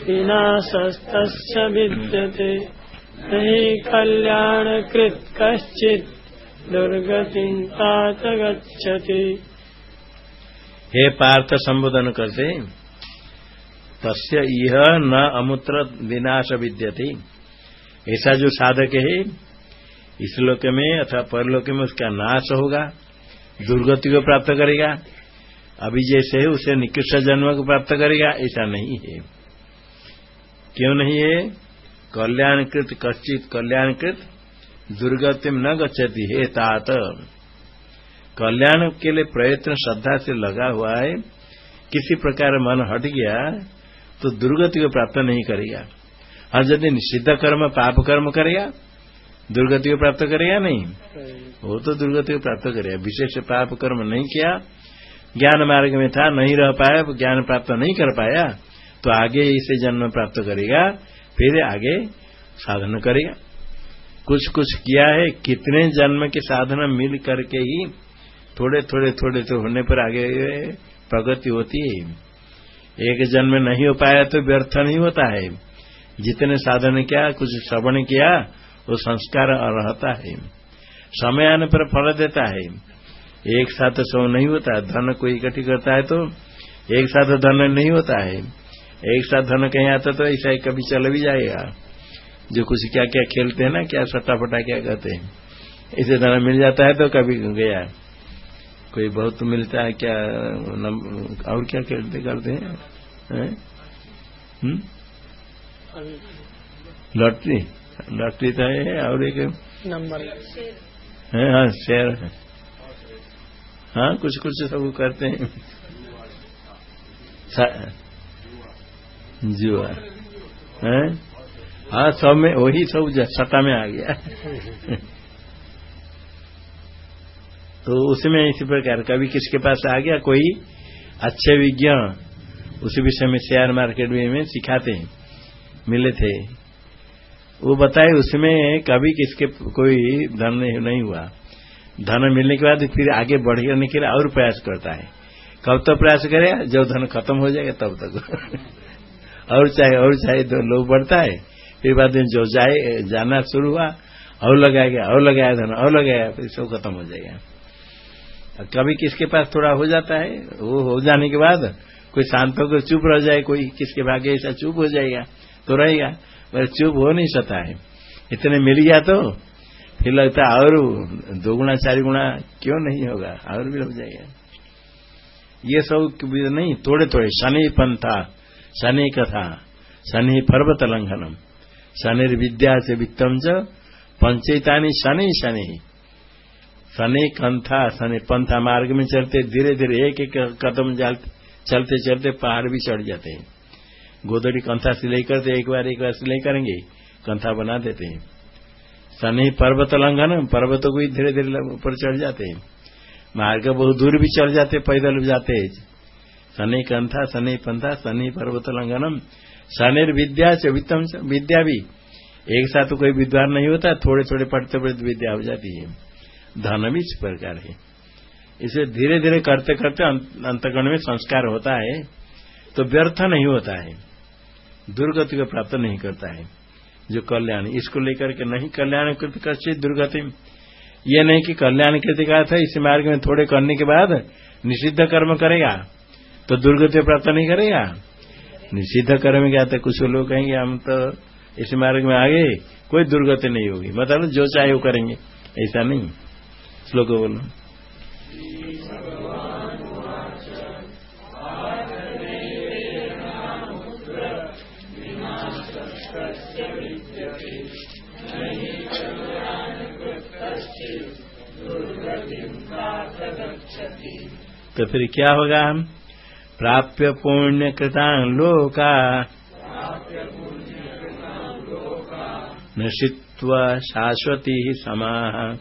विनाशस्तस्य विद्यते। नहि कल्याणकृत् कश्चित् दुर्गतिम् तात गच्छति।
हे पार्थ संबोधन करते, तस्य यह न अमूत्र विनाश विद्यते। ऐसा जो साधक है, इस लोक में अथवा परलोक में उसका नाश होगा, दुर्गति को प्राप्त करेगा, अभी जैसे है, उसे निकृष्ट जन्म को प्राप्त करेगा, ऐसा नहीं है। क्यों नहीं है? कल्याणकृत, कश्चित कल्याणकृत दुर्गति में न गच्छति, हे तात। कल्याण के लिए प्रयत्न श्रद्धा से लगा हुआ है। किसी प्रकार मन हट गया तो दुर्गति को प्राप्त नहीं करेगा। और यदि निषिद्ध कर्म, पाप कर्म करेगा, दुर्गति को प्राप्त करेगा नहीं? वो तो दुर्गति को प्राप्त करेगा। विशेष पाप कर्म नहीं किया, ज्ञान मार्ग में था, नहीं रह पाया, ज्ञान प्राप्त नहीं कर पाया तो आगे इसे जन्म प्राप्त करेगा, फिर आगे साधन करेगा। कुछ कुछ किया है, कितने जन्म के साधना मिल करके ही थोड़े थोड़े थोड़े तो होने पर आगे प्रगति होती है। एक जन्म नहीं हो पाया तो व्यर्थ नहीं होता है। जितने साधन किया, कुछ श्रवण किया, वो संस्कार रहता है। समय आने पर फल देता है। एक साथ सब नहीं होता, धन कोई इकट्ठी करता है तो एक साथ धन नहीं होता है। एक साथ धन कहीं आता तो ऐसा ही कभी चल भी जाएगा। जो कुछ क्या क्या खेलते हैं ना क्या सट्टा फटा क्या कहते हैं। इसे धन मिल जाता है तो कभी गया। कोई बहुत मिलता है क्या और क्या खेलते करते हैं? है? हम्म? लॉटरी। लॉटरी तो है और एक
नंबर।
है हाँ शेर है हाँ कुछ कुछ सब करते हैं। जुआ है। हाँ? सब में, वही सब सत्ता में आ गया। तो उसमें इसी प्रकार, कभी किसके पास आ गया, कोई अच्छे विज्ञ उसी विषय में शेयर मार्केट में सिखाते हैं, मिले थे। वो बताए, उसमें कभी किसके कोई धन नहीं हुआ। धन मिलने के बाद फिर आगे बढ़ने के लिए और प्रयास करता है। कब तक तो प्रयास करे, जब धन खत्म हो जाएगा, तब तक। और चाहे और चाहे तो लोग बढ़ता है। फिर बाद में जो जाए, जाना शुरू हुआ, और लगाया गया, और लगाया धन और लगाया फिर सब खत्म हो जाएगा। कभी किसके पास थोड़ा हो जाता है, वो हो जाने के बाद कोई शांत होकर चुप रह जाए, कोई किसके भाग्य ऐसा चुप हो जाएगा तो रहेगा। पर चुप हो नहीं सकता है। इतने मिल गया तो फिर लगता और दो गुना चार गुना क्यों नहीं होगा, और भी हो जाएगा। ये सब नहीं थोड़े थोड़े शनि पंथा शनि कथा शनि पर्वत लंघनम विद्या से वित्तम च पंचयतानी शनि शनि। शनि कंथा, शनि पंथा मार्ग में चलते धीरे धीरे एक एक कदम चलते चलते पहाड़ भी चढ़ जाते हैं। गोदड़ी कंथा सिलाई करते, एक बार एक बार सिलाई करेंगे, कंथा बना देते हैं। शनि पर्वत लंघन पर्वतों को भी धीरे धीरे ऊपर चढ़ जाते हैं। मार्ग बहुत दूर भी चढ़ जाते, पैदल भी जाते शनि कंथा शनि पंथा शनि पर्वत लंघनम शनि विद्या से वित्तम विद्या भी। एक साथ तो कोई विद्वान नहीं होता थोड़े थोड़े पढ़ते पढ़ते विद्या हो जाती है। धन भी इस प्रकार है। इसे धीरे धीरे करते करते अंतगण में संस्कार होता है तो व्यर्थ नहीं होता है। दुर्गति को प्राप्त नहीं करता है। जो कल्याण, इसको लेकर के नहीं, कल्याण कृत कर दुर्गति। ये नहीं कि कल्याण कृति का था, इस मार्ग में थोड़े करने के बाद निषिद्ध कर्म करेगा। तो दुर्गति प्राप्त नहीं करेगा? निषिद्ध कर्म क्या था कुछ लोग कहेंगे, हम तो इस मार्ग में आगे, कोई दुर्गति नहीं होगी। मतलब जो चाहे वो करेंगे। ऐसा नहीं। श्लोक बोलो। तो फिर क्या होगा प्राप्य पुण्य कृता लोका। नशित्वा शाश्वती समा।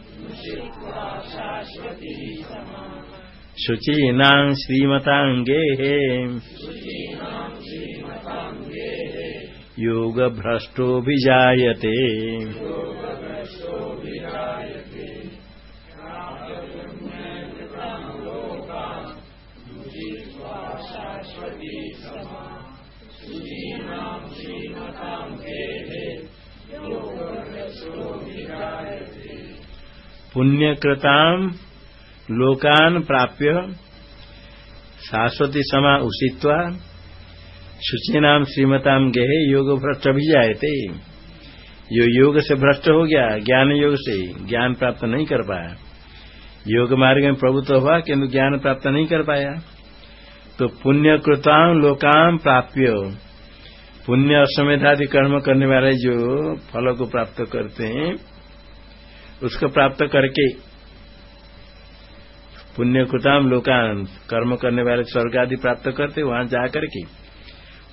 शुचीना श्रीमतांगे योग पुण्यकृताम लोकान प्राप्य शाश्वती समा उषित्वा शुचिनाम श्रीमताम गेहे योग भ्रष्ट भी जाए थे यो योग से भ्रष्ट हो गया, ज्ञान योग से ज्ञान प्राप्त नहीं कर पाया। योग मार्ग में प्रभुत्व हुआ किंतु ज्ञान प्राप्त नहीं कर पाया। तो पुण्य कृताम लोकाम प्राप्य। पुण्य असमेधादि कर्म करने वाले जो फल को प्राप्त करते हैं उसको प्राप्त करके पुण्य कृताम लोकान कर्म करने वाले स्वर्ग आदि प्राप्त करते, वहाँ जाकर के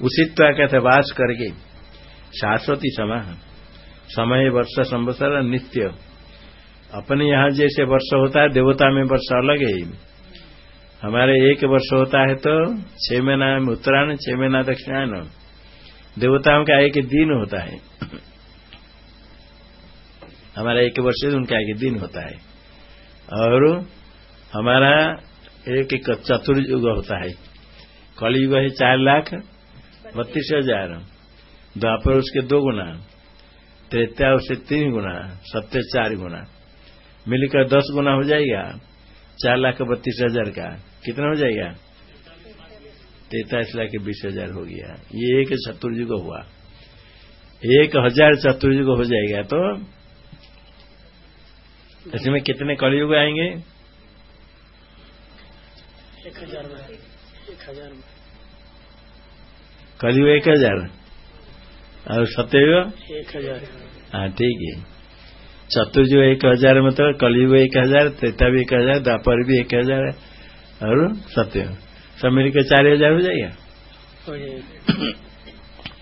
उसित्वा कहते वास करके, शाश्वती समा समय, वर्ष, संवत्सर, नित्य। अपने यहाँ जैसे वर्ष होता है, देवता में वर्ष अलग है। हमारे एक वर्ष होता है तो छह महीना उत्तरायण, छह महीना दक्षिणायन। देवताओं का एक दिन होता है। हमारा एक वर्ष उनका एक दिन होता है। और हमारा एक एक चतुर्युग होता है। कलयुग है चार लाख बत्तीस हज़ार। द्वापर उसके दो गुना। त्रेता उससे तीन गुना। सत्य चार गुना। मिलकर दस गुना हो जाएगा। चार लाख बत्तीस हज़ार का। कितना हो जाएगा? तैतालीस लाख बीस हज़ार हो गया। ये एक चतुर्युग हुआ। एक हज़ार चतुर्युग हो जाएगा तो इसमें कितने कलयुग आएँगे?
एक हज़ार में। एक हज़ार में।
कलयुग एक हज़ार। और सत्ययुग?
एक हज़ार।
हाँ ठीक है। चतुर्युग एक हज़ार में तो कलयुग एक हज़ार त्रेता भी एक हज़ार दापर भी एक हज़ार और सत्य सब मिलकर चार हज़ार हो जाएगा?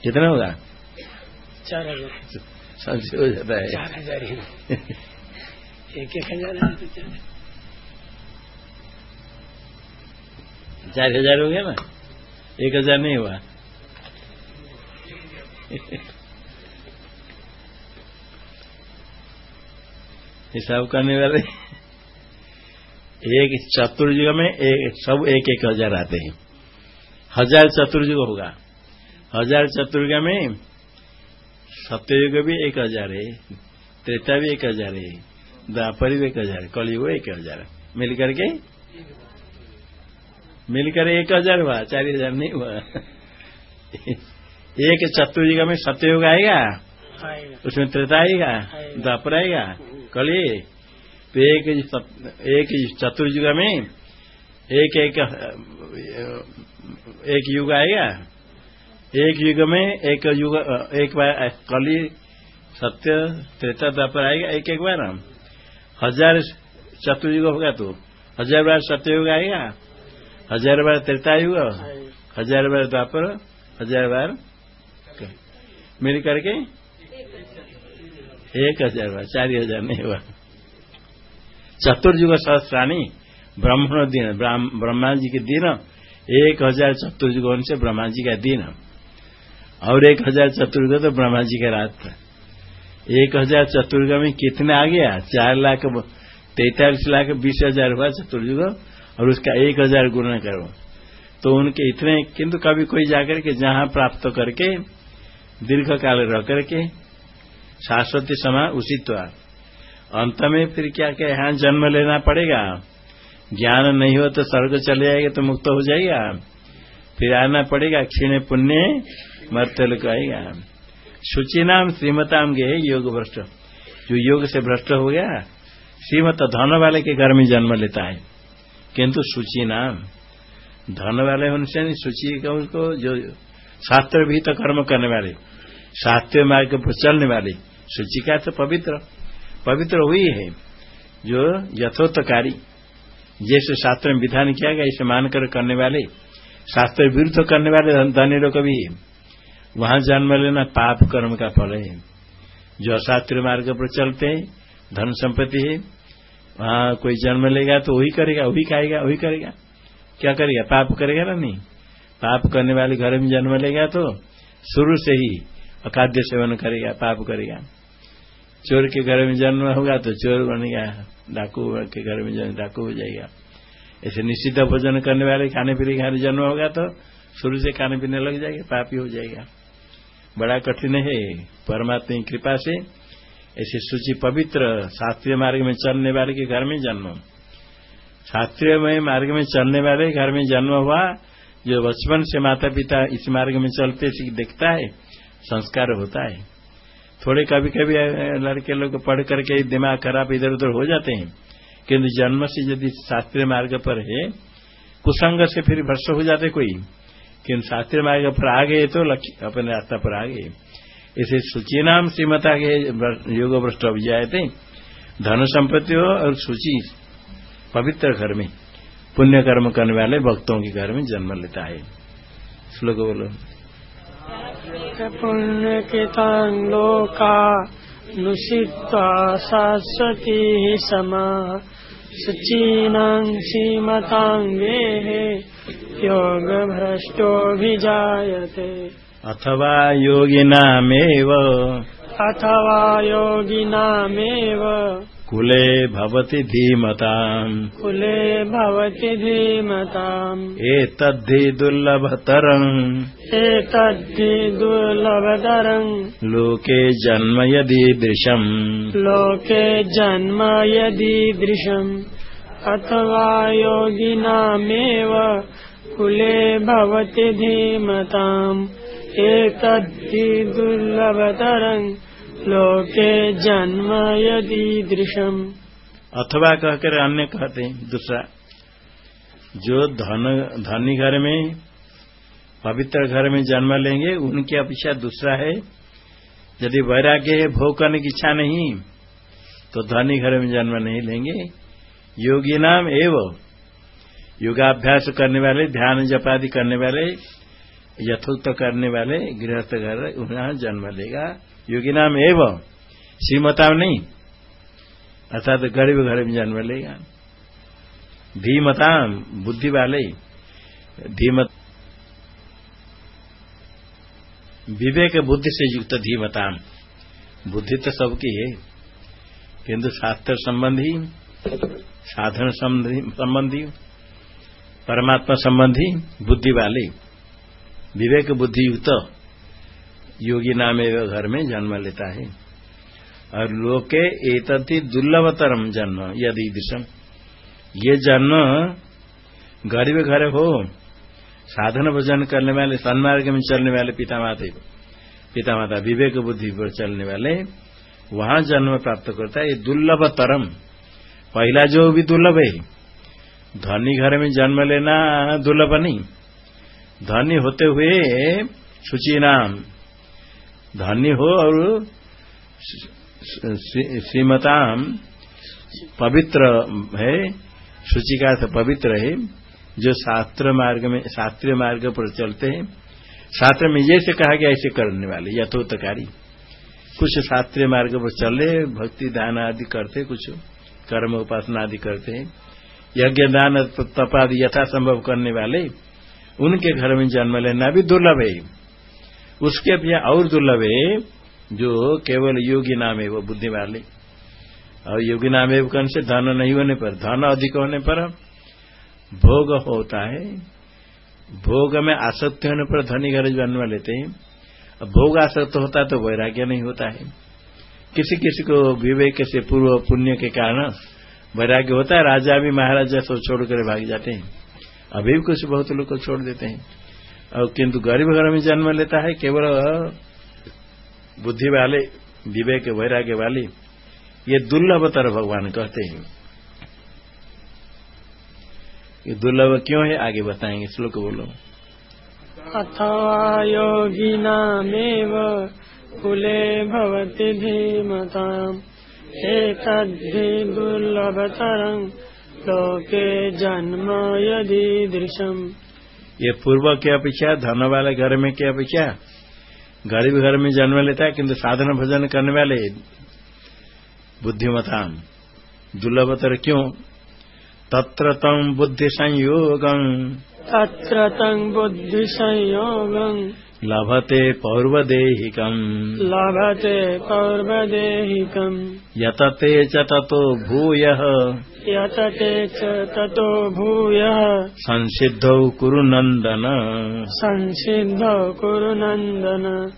कितना होगा?
चार हज़ार
हो जाता है।
चार हज़ार ही। एक एक हज़ार है चार
हज़ार हो गया ना? एक हज़ार नहीं हुआ। हिसाब करने वाले। एक चतुर्युग में एक, सब एक एक हज़ार आते हैं। हज़ार चतुर्युग होगा। हज़ार चतुर्युग में सत्ययुग भी एक हज़ार है, त्रेता भी एक हज़ार है। द्वापर भी एक हज़ार कलयुग एक हज़ार मिल करके मिलकर एक हज़ार हुआ चार हज़ार नहीं हुआ। एक चतुर्युग में सत्ययुग आएगा
आएगा
उसमें त्रेता आएगा। द्वापर आएगा कली? तो एक एक चतुर्युग में एक एक एक युग आएगा? एक युग में एक युग एक बार कली सत्य त्रेता द्वापर आएगा एक एक बार हज़ार चतुर्युग होगा तो। हज़ार बार सत्ययुग आएगा हज़ार बार त्रेता युग हज़ार बार द्वापर हज़ार बार मिल करके? एक हज़ार बार, चार हज़ार नहीं हुआ। चतुर्युग सहस्राणी ब्राह्मण दिन, ब्रह्मा जी के दिन एक हज़ार चतुर्युग से ब्रह्मा जी का दिन और एक हज़ार चतुर्युग तो ब्रह्मा जी का रात था एक हज़ार चतुर्युग में कितने आ गया? चार लाख तैतालीस लाख बीस हज़ार हुआ चतुर्युग, और उसका एक हज़ार गुना करो। तो उनके इतने, किंतु कभी कोई जाकर के जहाँ प्राप्त करके दीर्घ काल रह करके, शाश्वती समय उचित अंत में फिर क्या क्या यहाँ जन्म लेना पड़ेगा। ज्ञान नहीं हो तो स्वर्ग चले जाएगा तो मुक्त हो जाएगा। फिर आना पड़ेगा, क्षीण पुण्य मर्तल को आएगा शुचि नाम श्रीमताम गे योग भ्रष्ट जो योग से भ्रष्ट हो गया, श्रीमत धन वाले के घर में जन्म लेता है। किंतु शुचि नाम धन वाले होने सूची को जो शास्त्र भी तो कर्म करने वाले, शास्त्रीय मार्ग पर चलने वाले सूची का तो पवित्र पवित्र हुई है, जो यथोत्तकारी जैसे शास्त्र में विधान किया गया, इसे मानकर करने वाले, शास्त्र विरुद्ध करने वाले धनी लोग भी वहाँ जन्म लेना पाप कर्म का फल है। जो अशास्त्रीय मार्ग पर चलते हैं, धन संपत्ति है, वहाँ कोई जन्म लेगा तो वही करेगा, वही खाएगा, वही करेगा। क्या करेगा? पाप करेगा ना नहीं? पाप करने वाले घर में जन्म लेगा तो शुरू से ही अखाद्य सेवन करेगा, पाप करेगा। चोर के घर में जन्म होगा तो चोर बनेगा डाकू के घर में जन्म, डाकू हो जाएगा। ऐसे निश्चित भोजन करने वाले खाने पीने के घर जन्म होगा तो शुरू से खाने पीने लग जाएगा, पापी हो जाएगा। बड़ा कठिन है। परमात्मा की कृपा से ऐसे सूची पवित्र शास्त्रीय मार्ग में चलने वाले के घर में जन्म। शास्त्रीय मार्ग में चलने वाले घर में जन्म हुआ। जो बचपन से माता पिता इस मार्ग में चलते देखता है, संस्कार होता है। थोड़े कभी कभी लड़के लोग पढ़ करके दिमाग खराब इधर उधर हो जाते हैं। किंतु जन्म से यदि शास्त्रीय मार्ग पर है, कुसंग से फिर भ्रष्ट हो जाते कोई। किंतु शास्त्रीय मार्ग पर आ गए तो अपने रास्ता पर आ गए इसे सूची नाम श्रीमता के योग भ्रष्ट जाए थे धन संपत्ति हो और सूची पवित्र घर में, पुण्य कर्म करने वाले भक्तों के घर में जन्म लेता है। श्लोक बोलो।
पुण्य के लोका, नुषित्वा शाश्वती समा। शुचीनां श्रीमतांगे योग भ्रष्टोभिजायते
अथवा योगिनामेव।
अथवा योगिनामेव
कुले भवति धीमताम्।
कुले भवति धीमताम्।
एतद्धि दुर्लभतरम्।
एतद्धि दुर्लभतरम्।
लोके जन्म यदीदृशम्
लोके जन्म यदीदृशम् अथवा योगिनामेव कुले भवति धीमताम्। एतद्धि दुर्लभतरम् लोके जन्म यदि दृशम।
अथवा कहकर अन्य कहते हैं, दूसरा, जो धन, धनी घर में, पवित्र घर में जन्म लेंगे, उनकी अपेक्षा दूसरा है, यदि वैराग्य भोग करने की इच्छा नहीं तो धनी घर में जन्म नहीं लेंगे। योगी नाम एवं, योगाभ्यास करने वाले, ध्यान जपादि करने वाले, यथोक्त करने वाले, गृहस्थ घर उन्हें जन्म लेगा योगी नाम एवं श्रीमताम नहीं अर्थात गरीब घर में जन्म लेगा धीमताम, बुद्धि वाले। धीमत विवेक बुद्धि से युक्त धीमताम। बुद्धि तो सबकी है। किंतु शास्त्र संबंधी, साधन संबंधी, परमात्मा संबंधी बुद्धि वाले। विवेक बुद्धि युक्त योगी नाम घर में जन्म लेता है। और लोके एतति दुर्लभतरम जन्म, यदि दिशम ये जन्म गरीब घर हो, साधन भजन करने वाले, सन्मार्ग में चलने वाले पिता माता पिता माता विवेक बुद्धि पर चलने वाले, वहाँ जन्म प्राप्त करता है। ये दुर्लभतरम पहला जो भी दुर्लभ है, धनी घर में जन्म लेना दुर्लभ नहीं। धनी होते हुए शुचि नाम धन्य हो और श्रीमता पवित्र है शुचि का अर्थ पवित्र है, जो शास्त्र मार्ग में, शास्त्रीय मार्ग पर चलते हैं। शास्त्र में जैसे कहा गया, ऐसे करने वाले यथोत्तकारी कुछ शास्त्रीय मार्ग पर चले, भक्ति दान आदि करते, कुछ कर्म उपासना आदि करते हैं। यज्ञ दान तपादि यथा संभव करने वाले, उनके घर में जन्म लेना भी दुर्लभ है। उसके भी और दुर्लभ है जो केवल योगी नाम है, वो बुद्धि वाले और योगी नाम है कौन से? धन नहीं होने पर। धन अधिक होने पर भोग होता है। भोग में आसक्ति होने पर धनी घर जन्म लेते हैं। भोग आसक्त होता है तो वैराग्य नहीं होता है। किसी किसी को विवेक से पूर्व पुण्य के कारण वैराग्य होता है। राजा भी महाराजा सब छोड़ कर भाग जाते हैं। अभी भी कुछ बहुत लोग को छोड़ देते हैं। और किंतु गरीब घर में जन्म लेता है, केवल बुद्धि वाले विवेक वैराग्य वाले ये दुर्लभ दुर्लभतर भगवान कहते हैं। ये दुर्लभ क्यों है? आगे बताएँगे, श्लोक बोलो।
अथवा योगिनामेव कुले भवति धीमताम्। एतद्धि दुर्लभतरम्। लोके जन्म यदीदृशम्।
ये पूर्व की अपेक्षा, धन वाले घर में की अपेक्षा, गरीब घर में जन्म लेता है, किंतु साधन भजन करने वाले बुद्धिमता दुर्लभतर क्यों? तत्र तम बुद्धि संयोग।
तत्र तम बुद्धि संयोगम
लभते पौर्वदेहिकम।
लभते पौर्वदेहिकम।
यतते च ततो भूय।
यतते च ततो भूयः।
संसिद्धौ कुरु नंदन
संसिद्धौ कुरु नन्दन।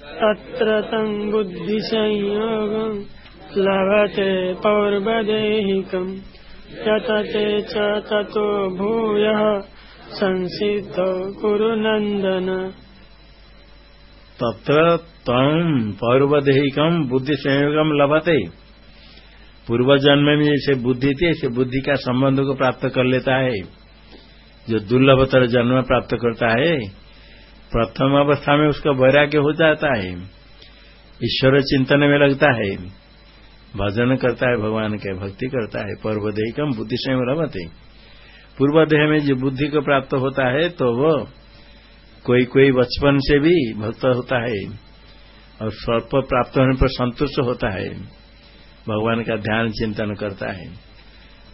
तत्र तं बुद्धिसंयोगम्। लभते पौर्वदेहिकम्। यतते च ततो भूयः। संसिद्धौ कुरु नन्दन।
तत्र तम पौर्वदेहिकम बुद्धि संयोगम लभते। पूर्व जन्म में जैसे बुद्धि थी, ऐसे बुद्धि का संबंध को प्राप्त कर लेता है। जो दुर्लभतर जन्म प्राप्त करता है, प्रथम अवस्था में उसका वैराग्य हो जाता है। ईश्वर चिंतन में लगता है। भजन करता है, भगवान के भक्ति करता है पर्वदेहिकम बुद्धि लभते। पूर्व देह में जो बुद्धि को प्राप्त होता है तो वो कोई कोई बचपन से भी भक्त होता है, और स्वल्प प्राप्त होने पर संतुष्ट होता है, भगवान का ध्यान चिंतन करता है।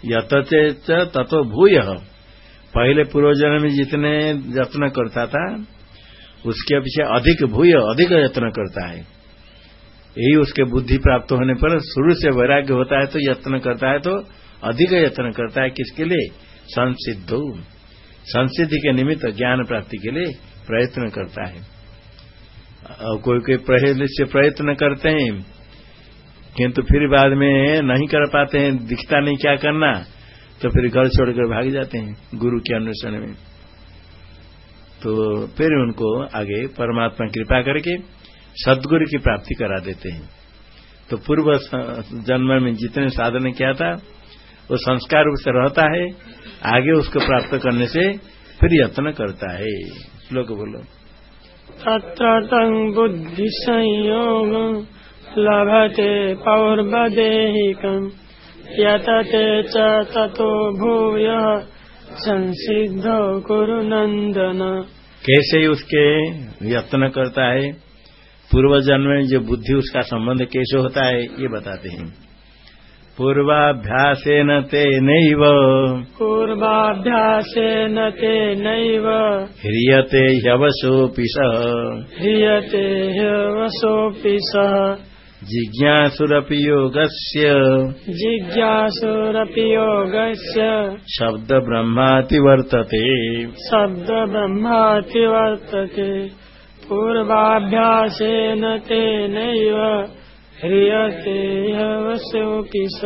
यतचे ततो भूय। पहले पूर्वजन्म में जितने यत्न करता था, उसके पीछे अधिक भूय, अधिक यत्न करता है। यही उसके बुद्धि प्राप्त होने पर शुरू से वैराग्य होता है तो यत्न करता है तो अधिक यत्न करता है। किसके लिए? संसिद्ध। संसिद्धि के निमित्त ज्ञान प्राप्ति के लिए प्रयत्न करता है। और कोई कोई पहले से प्रयत्न करते हैं, किंतु फिर बाद में नहीं कर पाते हैं, दिखता नहीं क्या करना तो फिर घर छोड़कर भाग जाते हैं गुरु के अन्वेषण में। तो फिर उनको आगे परमात्मा कृपा करके सदगुरु की प्राप्ति करा देते हैं। तो पूर्व जन्म में जितने साधन किया था, वो संस्कार रूप से रहता है, आगे उसको प्राप्त करने से फिर यत्न करता है। श्लोक बोलो।
तत्र तं बुद्धि संयोग लभते पौर्वदेहिकम् यतते च ततो भूय संसिद्धो कुरु नंदन
कैसे उसके यत्न करता है पूर्व जन्म में जो बुद्धि उसका संबंध कैसे होता है ये बताते हैं। पूर्वाभ्यासेन तेनैव
पूर्वाभ्यासेन तेनैव
ह्रियते ह्यवशोऽपि सः।
ह्रियते ह्यवसोऽपि सः।
जिज्ञासुरपि योगस्य।
जिज्ञासुरपि योगस्य।
शब्दब्रह्माति वर्तते
वर्तते पूर्वाभ्यासेन तेनैव ह्रियते ह्यवसोऽपि स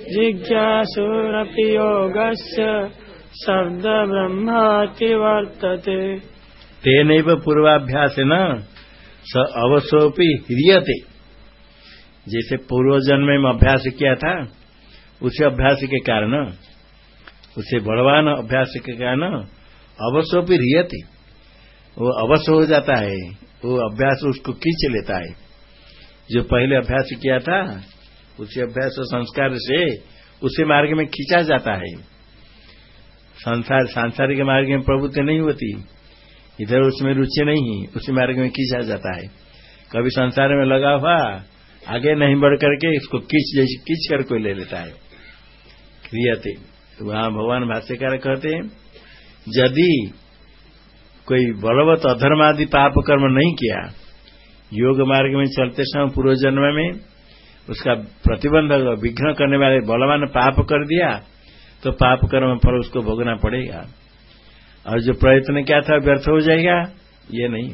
जिज्ञासुरपि वर्तते।
तेनैव पूर्वाभ्यास न स अवसोपि ह्रियते। जैसे पूर्व जन्म में अभ्यास किया था, उसे अभ्यास के कारण, उसे बलवान अभ्यास के कारण अवसोपि ह्रियते। वो अवश्य हो जाता है, वो अभ्यास उसको खींच लेता है। जो पहले अभ्यास किया था, उसी अभ्यास संस्कार से उसी मार्ग में खींचा जाता है। संसार, सांसारिक मार्ग में प्रवृत्ति नहीं होती। इधर उसमें रुचि नहीं उसी मार्ग में खींचा जाता है। कभी संसार में लगा हुआ, आगे नहीं बढ़ करके इसको खींच, जैसे खींच कर कोई ले लेता है। क्रियते, वहाँ भगवान भाष्यकार कहते हैं, यदि कोई बलवत अधर्म आदि पाप कर्म नहीं किया योग मार्ग में चलते समय, पूर्व जन्म में उसका प्रतिबंध विघ्न करने वाले बलवान पाप कर दिया तो पाप कर्म फल उसको भोगना पड़ेगा। और जो प्रयत्न क्या था, व्यर्थ हो जाएगा? ये नहीं।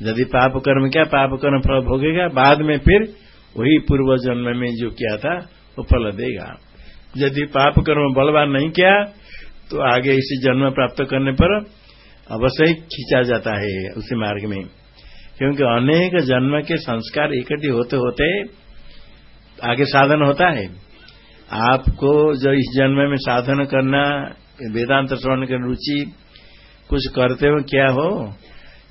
यदि पाप कर्म क्या, पाप कर्म फल भोगेगा, बाद में फिर वही पूर्व जन्म में जो किया था, वो फल देगा। यदि पाप कर्म बलवान नहीं किया तो आगे इसी जन्म प्राप्त करने पर अवश्य खींचा जाता है उसी मार्ग में। क्योंकि अनेक जन्म के संस्कार इकट्ठे होते होते आगे साधन होता है। आपको जो इस जन्म में साधन करना, वेदांत श्रवण की रुचि, कुछ करते हो, क्या हो,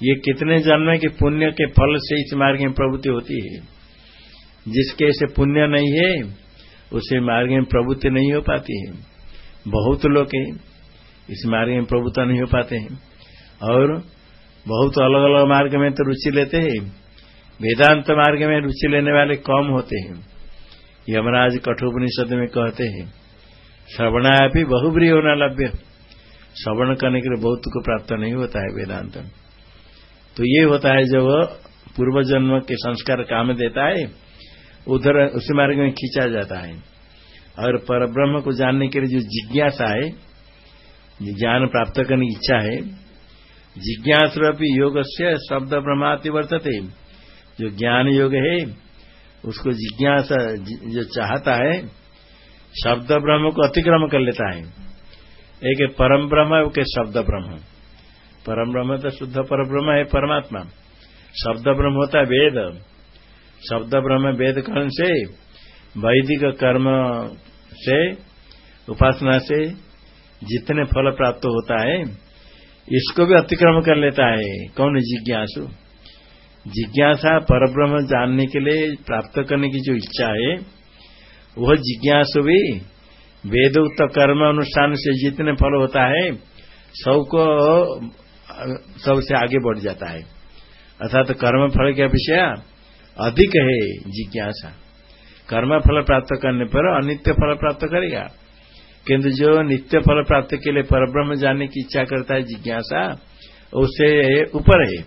ये कितने जन्म के पुण्य के फल से इस मार्ग में प्रवृत्ति होती है। जिसके से पुण्य नहीं है, उसे मार्ग में प्रवृत्ति नहीं हो पाती है। बहुत लोग इस मार्ग में प्रभुता नहीं हो पाते हैं। और बहुत अलग अलग मार्ग में तो रुचि लेते हैं। वेदांत मार्ग में रुचि लेने वाले कम होते हैं। यमराज कठोपनिषद में कहते हैं श्रवणाया भी बहुब्री होना लभ्य। श्रवण करने के लिए बहुत को प्राप्त नहीं होता है वेदांत। तो ये होता है जब पूर्व जन्म के संस्कार काम देता है, उधर उसी मार्ग में खींचा जाता है। और पर ब्रह्म को जानने के लिए जो जिज्ञासा है, ज्ञान प्राप्त करने की इच्छा है जिज्ञासरपी योग से शब्द ब्रह्माति वर्तते। जो ज्ञान योग है, उसको जिज्ञासा जो चाहता है शब्द ब्रह्म को अतिक्रम कर लेता है। एक परम ब्रह्म है शब्द ब्रह्म परम ब्रह्म तो शुद्ध पर ब्रह्म है, परमात्मा। शब्द ब्रह्म होता है वेद। शब्द ब्रह्म वेद कर्ण से, वैदिक कर्म से, उपासना से जितने फल प्राप्त होता है इसको भी अतिक्रम कर लेता है। कौन जिज्ञासु? जिज्ञासा परब्रह्म जानने के लिए प्राप्त करने की जो इच्छा है, वह जिज्ञासु भी वेदोक्त कर्म अनुष्ठान से जितने फल होता है, सबको सबसे आगे बढ़ जाता है। अर्थात तो कर्म फल की अपेक्षा अधिक है जिज्ञासा। कर्म फल प्राप्त करने पर अनित्य फल प्राप्त करेगा। किंतु जो नित्य फल प्राप्त के लिए परब्रह्म जानने की इच्छा करता है, जिज्ञासा, उससे ऊपर है,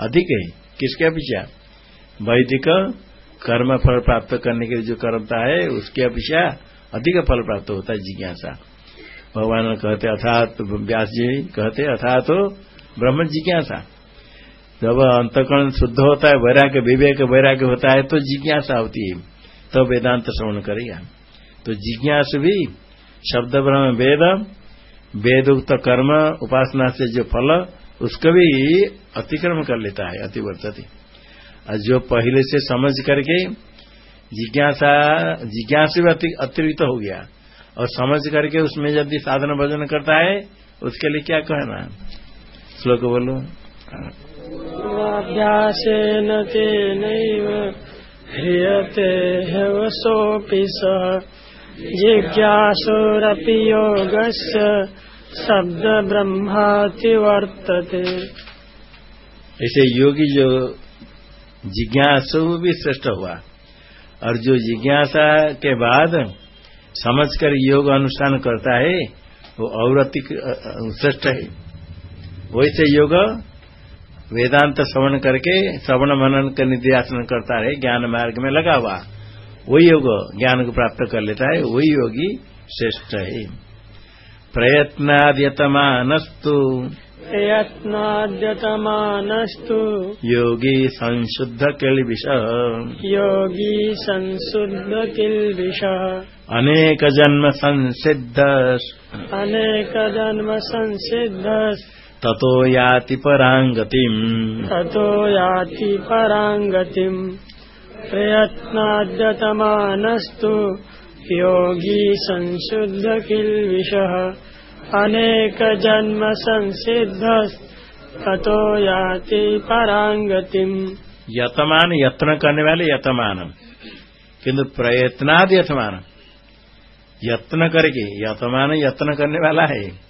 अधिक है। किसके अपेक्षा? वैदिक कर्म फल प्राप्त करने के लिए जो कर्मता है, उसके अपेक्षा अधिक फल प्राप्त होता है, जिज्ञासा। भगवान कहते अर्थात व्यास जी कहते अर्थात तो ब्रह्म जिज्ञासा। जब अंतकरण शुद्ध होता है, वैराग्य, विवेक वैराग्य होता है तो जिज्ञासा होती है। तो वेदांत श्रवण करेगा। तो जिज्ञास भी शब्द ब्रह्म वेद वेदोक्त कर्म उपासना से जो फल, उसको भी अतिक्रम कर लेता है, अतिवर्तती। और जो पहले से समझ करके जिज्ञासा जिज्ञासा भी अतिरिक्त हो गया, और समझ करके उसमें यदि साधन भजन करता है, उसके लिए क्या कहना श्लोक बोलो।
अभ्यास न तेनैव ह्रियते हवसोऽपि सः। जिज्ञासुरपि योगस्य वर्तते
ऐसे योगी जो जिज्ञासु भी श्रेष्ठ हुआ, और जो जिज्ञासा के बाद समझकर योग अनुष्ठान करता है, वो और श्रेष्ठ है। वैसे योग वेदांत श्रवण करके श्रवण मनन का निध्यासन करता है, ज्ञान मार्ग में लगा हुआ। वही योग ज्ञान को प्राप्त कर लेता है वही योगी श्रेष्ठ है। प्रयत्नाद्यतमानस्तु।
प्रयत्नाद्यतमानस्तु।
योगी संशुद्ध किलबिष
योगी संशुद्ध किलबिष
अनेक जन्म संसिद्ध
अनेक जन्म संसिद्ध
ततो याति परांगतिम
ततो याति परांगतिम प्रयत्नाद्यतमानस्तु। योगी संशुद्ध किल्विषः अनेकजन्म संसिद्ध ततो याति परांगतिम
यतमान, यत्न करने वाले यतमान। किंतु प्रयत्नाद यतमान। यत्न करके, यतमान यत्न करने वाला है।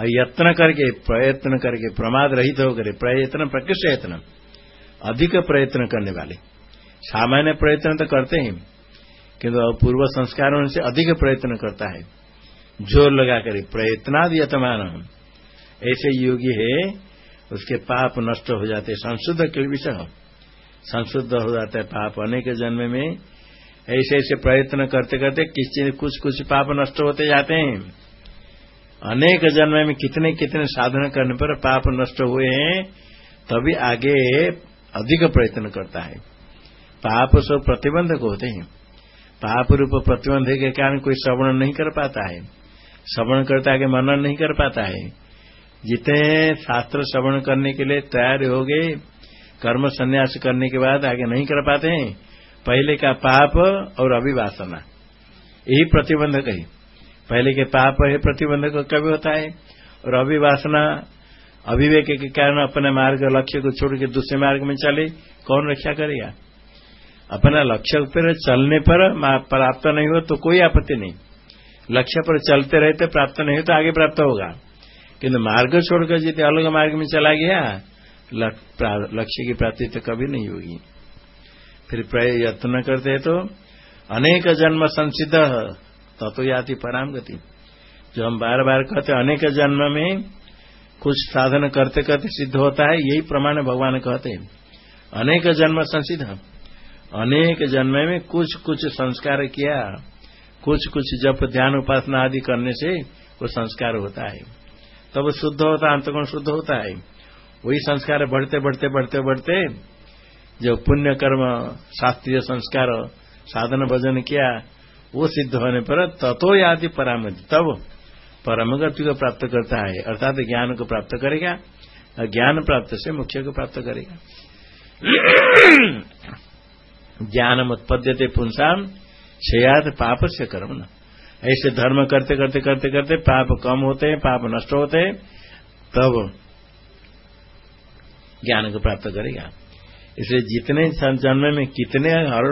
और यत्न करके, प्रयत्न करके प्रमाद रहित होकर, प्रयत्न प्रकृष्ट यत्न। अधिक प्रयत्न करने वाले। सामान्य प्रयत्न तो करते हैं, किंतु पूर्व संस्कारों से अधिक प्रयत्न करता है। ज़ोर लगा कर प्रयत्नाद यतमान ऐसे योगी है, उसके पाप नष्ट हो जाते संशुद्ध के विषय संशुद्ध हो जाता है पाप अनेक जन्म में। ऐसे ऐसे प्रयत्न करते करते किसी कुछ कुछ पाप नष्ट होते जाते हैं। अनेक जन्म में कितने कितने साधन करने पर पाप नष्ट हुए हैं, तभी आगे अधिक प्रयत्न करता है। पाप सब प्रतिबंधक होते हैं। पाप रूप प्रतिबंध के कारण कोई श्रवण नहीं कर पाता है। श्रवण करता आगे मनन नहीं कर पाता है। जितने शास्त्र श्रवण करने के लिए तैयार हो गए, कर्म संन्यास करने के बाद आगे नहीं कर पाते हैं, पहले का पाप और अभिवासना। यही प्रतिबंधक है पहले के पाप है प्रतिबंधक कभी होता है? और अभिवासना, अभिवेक के कारण अपने मार्ग लक्ष्य को छोड़ के दूसरे मार्ग में चले, कौन रक्षा करेगा? अपना लक्ष्य पर चलने पर प्राप्त नहीं हो तो कोई आपत्ति नहीं। लक्ष्य पर चलते रहते प्राप्त नहीं हो तो आगे प्राप्त होगा। किंतु मार्ग छोड़कर यदि अलग मार्ग में चला गया लक्ष्य की प्राप्ति तो कभी नहीं होगी। फिर प्रयत्न करते तो अनेक जन्म संसिद्ध तत्व याति पराम गति जो हम बार बार कहते अनेक जन्म में कुछ साधन करते करते सिद्ध होता है, यही प्रमाण भगवान कहते हैं। अनेक जन्म संसिद्ध। अनेक जन्म में कुछ कुछ संस्कार किया। कुछ कुछ जप, ध्यान, उपासना आदि करने से वो संस्कार होता है। तब शुद्ध होता है अंतगुण शुद्ध होता है। वही संस्कार बढ़ते बढ़ते बढ़ते बढ़ते जो पुण्य कर्म, शास्त्रीय संस्कार, साधन, भजन किया, वो सिद्ध होने पर ततो यादि परामति। तब परम गति को प्राप्त करता है। अर्थात ज्ञान को प्राप्त करेगा। ज्ञान प्राप्त से मुख्य को प्राप्त करेगा। ज्ञान उत्पद्यते पुंसाम छयात पाप से कर्म न। ऐसे धर्म करते करते करते करते पाप कम होते हैं, पाप नष्ट होते हैं, तब ज्ञान को प्राप्त करेगा। इसलिए जितने जन्म में कितने हर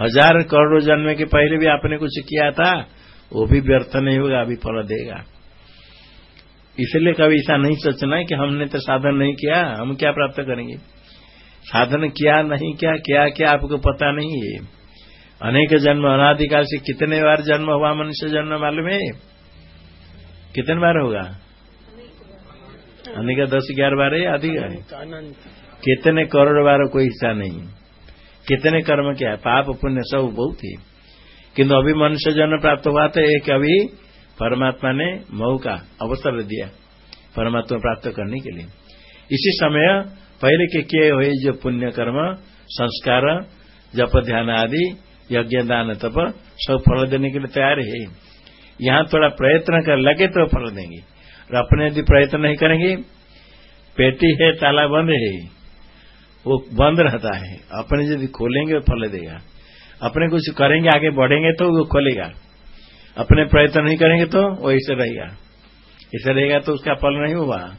हज़ार करोड़ जन्म के पहले भी आपने कुछ किया था, वो भी व्यर्थ नहीं होगा, अभी फल देगा। इसलिए कभी ऐसा नहीं सोचना है कि हमने तो साधन नहीं किया, हम क्या प्राप्त करेंगे? साधन किया नहीं, क्या क्या क्या आपको पता नहीं है? अनेक जन्म, अनादिकाल से कितने बार जन्म हुआ मनुष्य जन्म मालूम है? कितने बार होगा? अनेक दस, ग्यारह बार है, अधिक है। कितने करोड़ बार कोई हिस्सा नहीं। कितने कर्म क्या? है पाप, पुण्य सब बहुत ही। किंतु अभी मनुष्य जन्म प्राप्त हुआ तो एक अभी परमात्मा ने मऊ का अवसर दिया परमात्मा प्राप्त करने के लिए। इसी समय पहले के किए हुए जो पुण्य कर्म संस्कार, जप, ध्यान आदि, यज्ञ, दान, तप, सब फल देने के लिए तैयार है। यहाँ थोड़ा प्रयत्न कर लगे तो फल देंगे। और अपने यदि प्रयत्न नहीं करेंगे, पेटी है, ताला बंद है, वो बंद रहता है। अपने यदि खोलेंगे तो फल देगा। अपने कुछ करेंगे, आगे बढ़ेंगे तो वो खोलेगा। अपने प्रयत्न नहीं करेंगे तो वो ऐसे रहेगा। ऐसे रहेगा तो उसका फल नहीं हुआ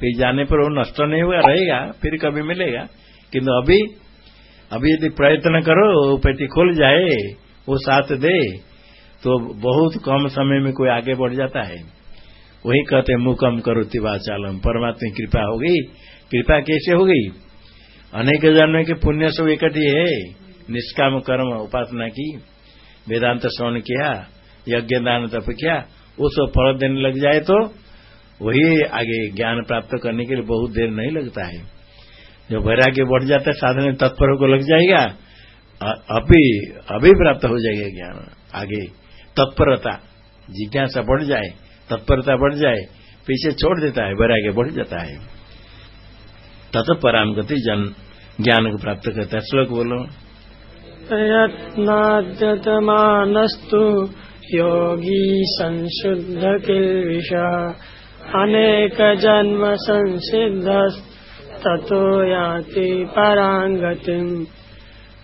फिर जाने पर वो नष्ट नहीं हुआ, रहेगा, फिर कभी मिलेगा। किंतु अभी अभी यदि प्रयत्न करो पेटी खुल जाए, वो साथ दे तो बहुत कम समय में कोई आगे बढ़ जाता है। वही कहते, मुकम करो तिवाचालम परमात्मा कृपा हो गई। कृपा कैसे हो गई? अनेक जन्म के पुण्य सब इकट्ठी है। निष्काम कर्म उपासना की। वेदांत श्रवण किया, यज्ञ दान तप किया वो सब फल देने लग जाए तो वही आगे ज्ञान प्राप्त करने के लिए बहुत देर नहीं लगता है। जो वैराग्य बढ़ जाता है, साधन तत्पर को लग जाएगा अभी अभी प्राप्त हो जाएगा ज्ञान। आगे तत्परता, जिज्ञासा बढ़ जाए, तत्परता बढ़ जाए, पीछे छोड़ देता है, वैराग्य बढ़ जाता है। तत्पराम गति जन, ज्ञान को प्राप्त करता है। श्लोक बोलो।
प्रयत्नाद्यतमानस्तु, योगी संशुद्ध किल्विष अनेक जन्म संसिद्ध ततो याति पराङ्गतिम्।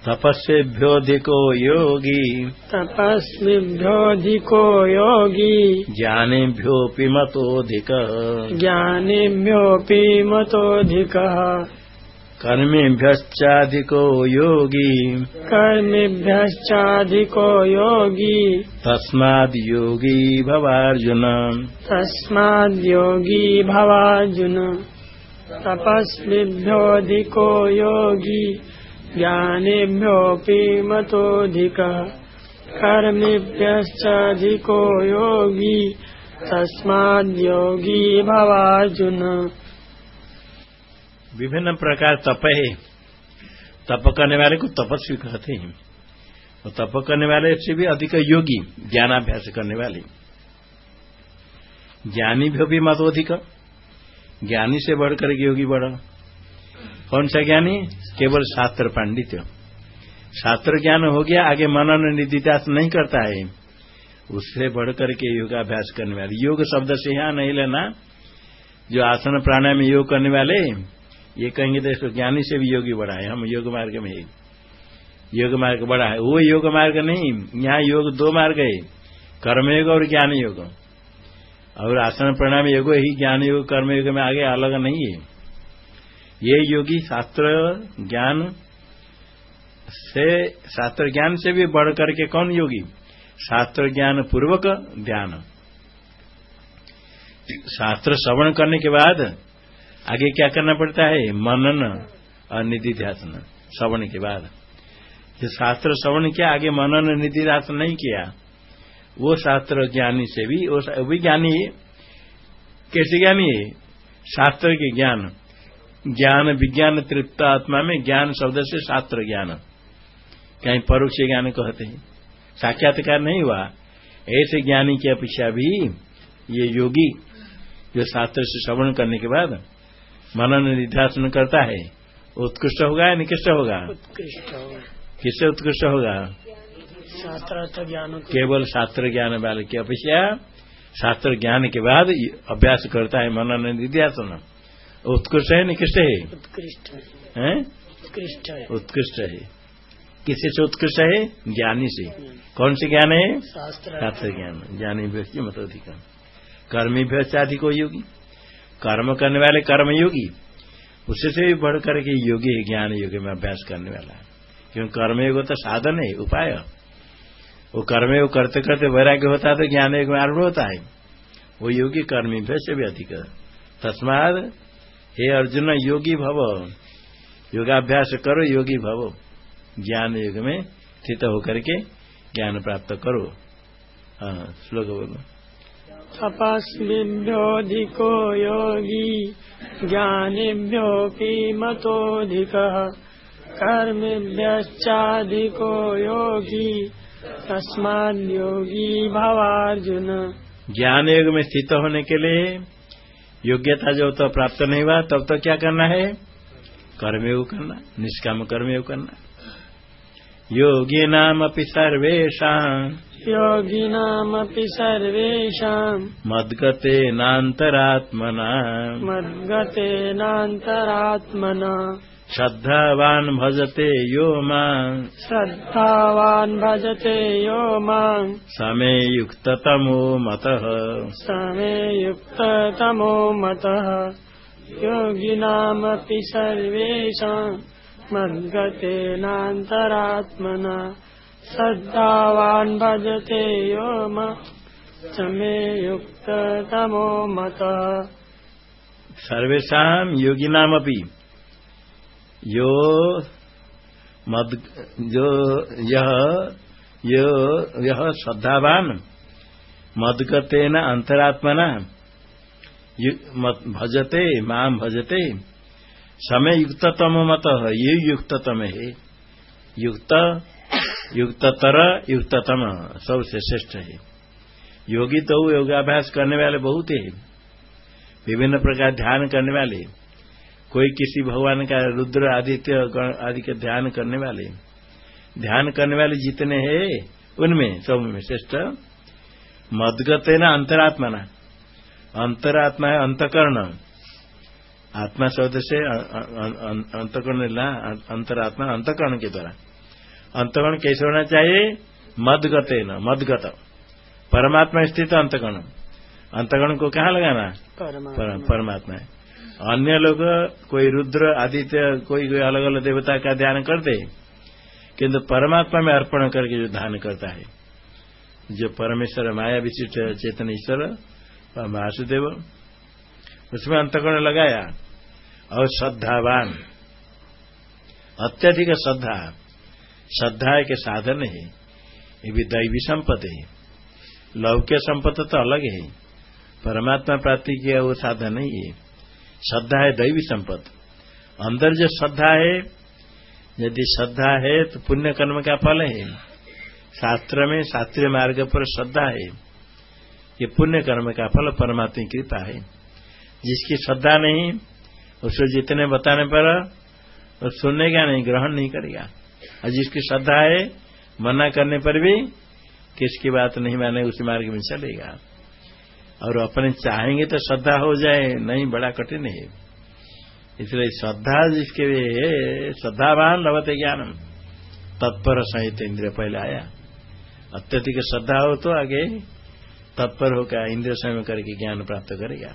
तपस्येभ्योऽधिको योगी।
तपस्विभ्योऽधिको योगी।
ज्ञानेभ्योऽपि मतोऽधिक।
ज्ञानेभ्योऽपि मतोऽधिकः।
कर्मेभ्यश्चाधिको योगी।
कर्मेभ्यश्चाधिको योगी।
तस्माद् योगी भवार्जुन।
तस्माद्योगी भवार्जुन। तपस्विभ्योऽधिको योगी। ज्ञानेभ्योऽपि मतोऽधिकः। कर्मेभ्यश्चाधिको योगी। तस्माद्योगी भवार्जुन।
विभिन्न प्रकार तप है। तप करने वाले को तपस्वी कहते हैं। और तप करने वाले से भी अधिक योगी, ज्ञानाभ्यास करने वाले। ज्ञानी भी भी मतोधिक ज्ञानी से बढ़कर योगी बढ़। कौन सा ज्ञानी? केवल शास्त्र पांडित्य शास्त्र ज्ञान हो गया, आगे मनन निधिध्यास नहीं करता है। उससे बढ़कर के योगाभ्यास करने वाले। योग शब्द से यहाँ नहीं लेना। जो आसन प्राणायाम योग करने वाले ये कहेंगे तो इसको ज्ञानी से भी योगी बढ़ा है हम योग मार्ग में योग मार्ग बढ़ा है। वो योग मार्ग नहीं, यहाँ योग दो मार्ग है। कर्मयोग और ज्ञान योग और आसन प्राणायाम योग ही ज्ञान योग कर्मयोग में आगे अलग नहीं है। ये योगी शास्त्र ज्ञान से, शास्त्र ज्ञान से भी बढ़ करके कौन योगी? शास्त्र ज्ञान पूर्वक ध्यान। शास्त्र श्रवण करने के बाद आगे क्या करना पड़ता है? मनन और निधि ध्यान श्रवण के बाद। जो शास्त्र श्रवण किया, आगे मनन निधि ध्यान नहीं किया। वो शास्त्र ज्ञानी से भी, वो भी ज्ञानी कैसे ज्ञानी है? शास्त्र के ज्ञान। ज्ञान विज्ञान तृप्त आत्मा में ज्ञान शब्द से शास्त्र ज्ञान। कहीं परोक्ष ज्ञान कहते हैं। साक्षात्कार नहीं हुआ। ऐसे ज्ञानी की अपेक्षा भी ये योगी, जो शास्त्र से श्रवण करने के बाद मनन निध्यासन करता है। उत्कृष्ट होगा या निकृष्ट होगा?
उत्कृष्ट होगा।
किससे उत्कृष्ट होगा?
शास्त्रार्थ ज्ञान
केवल शास्त्र ज्ञान वाले की अपेक्षा शास्त्र ज्ञान के बाद अभ्यास करता है मनन निध्यासन। उत्कृष्ट है निकृष्ट है?
उत्कृष्ट
है।
उत्कृष्ट है।
उत्कृष्ट है। किसी से उत्कृष्ट है? ज्ञानी से। कौन से ज्ञान है?
शास्त्र
शास्त्र ज्ञान ज्ञानी व्यक्ति मत अधिकार कर्मी व्यवस्थाधि को योगी। कर्म करने वाले कर्म योगी उससे भी बढ़ करके योगी ज्ञान योग में अभ्यास करने वाला। क्यों? कर्मयोग तो साधन है, उपाय। वो कर्मयोग करते करते वैराग्य होता है तो ज्ञान योग में आरूढ़ होता है। वो योगी कर्मी से भी अधिक। तस्माद हे अर्जुन, योगी भव। योगाभ्यास करो, योगी भव। ज्ञान युग में स्थित होकर के ज्ञान प्राप्त करो। हाँ श्लोक बोलो।
तपस्विभ्योऽधिको योगी ज्ञानिभ्योऽपि मतोऽधिकः। कर्मिभ्यश्चाधिको योगी तस्माद्योगी भवार्जुन।
ज्ञान युग में स्थित होने के लिए योग्यता जब तो प्राप्त नहीं हुआ, तब तो क्या करना है? कर्मयोग करना, निष्काम कर्मयोग करना। योगी नाम अपनी सर्वेशा
योगिनामपि सर्वेषाम्।
मद्गते नान्तरात्मना।
मद्गतेनान्तरात्मना
श्रद्धावान् भजते यो माम्।
श्रद्धावान् भजते यो माम्।
समे युक्ततमो मतः।
समे युक्ततमो मतः। योगिनामपि सर्वेषाम्। मद्गतेनान्तरात्मना श्रद्धावान् भजते यो मा समे युक्ततमो मतः।
सर्वेषाम् योगिनामपि यो मद जो यह यो यह श्रद्धावान मदगतेन अंतरात्मना भजते माम भजते समय युक्ततम मत, ये युक्ततम है युक्त युक्ततर, युक्ततम, सबसे श्रेष्ठ है। योगी तो योगाभ्यास करने वाले बहुत है। विभिन्न प्रकार ध्यान करने वाले, कोई किसी भगवान का रुद्र, आदित्य आदि के ध्यान करने वाले, ध्यान करने वाले जितने हैं, उनमें सब में श्रेष्ठ। मदगत है ना अंतरात्मा न अंतरात्मा है अंतकरण। आत्मा शब्द से अंतकरण अंतरात्मा अंतकरण के द्वारा। अंतगण कैसे होना चाहिए? मदगते न मदगत। परमात्मा स्थित अंतगण। अंतगण को कहाँ लगाना? परमात्मा। है अन्य लोग कोई रुद्र आदित्य कोई कोई अलग अलग देवता का ध्यान करते किंतु परमात्मा में अर्पण करके जो ध्यान करता है जो परमेश्वर माया विशिष्ट चेतन ईश्वर वासुदेव उसमें अंतकरण लगाया और श्रद्धावान। अत्यधिक श्रद्धा। श्रद्धा के साधन है, ये भी दैवी संपत्ति है। लौक्य संपत्ति तो अलग है, परमात्मा प्राप्ति किया वो साधन नहीं है। श्रद्धा है दैवी संपत्ति। अंदर जो श्रद्धा है, यदि श्रद्धा है तो पुण्य कर्म का फल है। शास्त्र में शास्त्रीय मार्ग पर श्रद्धा है, ये पुण्य कर्म का फल परमात्मा की कृपा है। जिसकी श्रद्धा नहीं, उसको जितने बताने पर सुनेगा नहीं, ग्रहण नहीं करेगा। और जिसकी श्रद्धा है, मना करने पर भी किसकी बात नहीं माने, उसी मार्ग में चलेगा। और अपने चाहेंगे तो श्रद्धा हो जाए, नहीं बड़ा कठिन है। इसलिए श्रद्धा जिसके लिए श्रद्धावान लवते ज्ञानम। तत्पर सहित इंद्रिय पहले आया। अत्यधिक श्रद्धा हो तो आगे तत्पर होकर इंद्रिय संयम करके ज्ञान प्राप्त करेगा।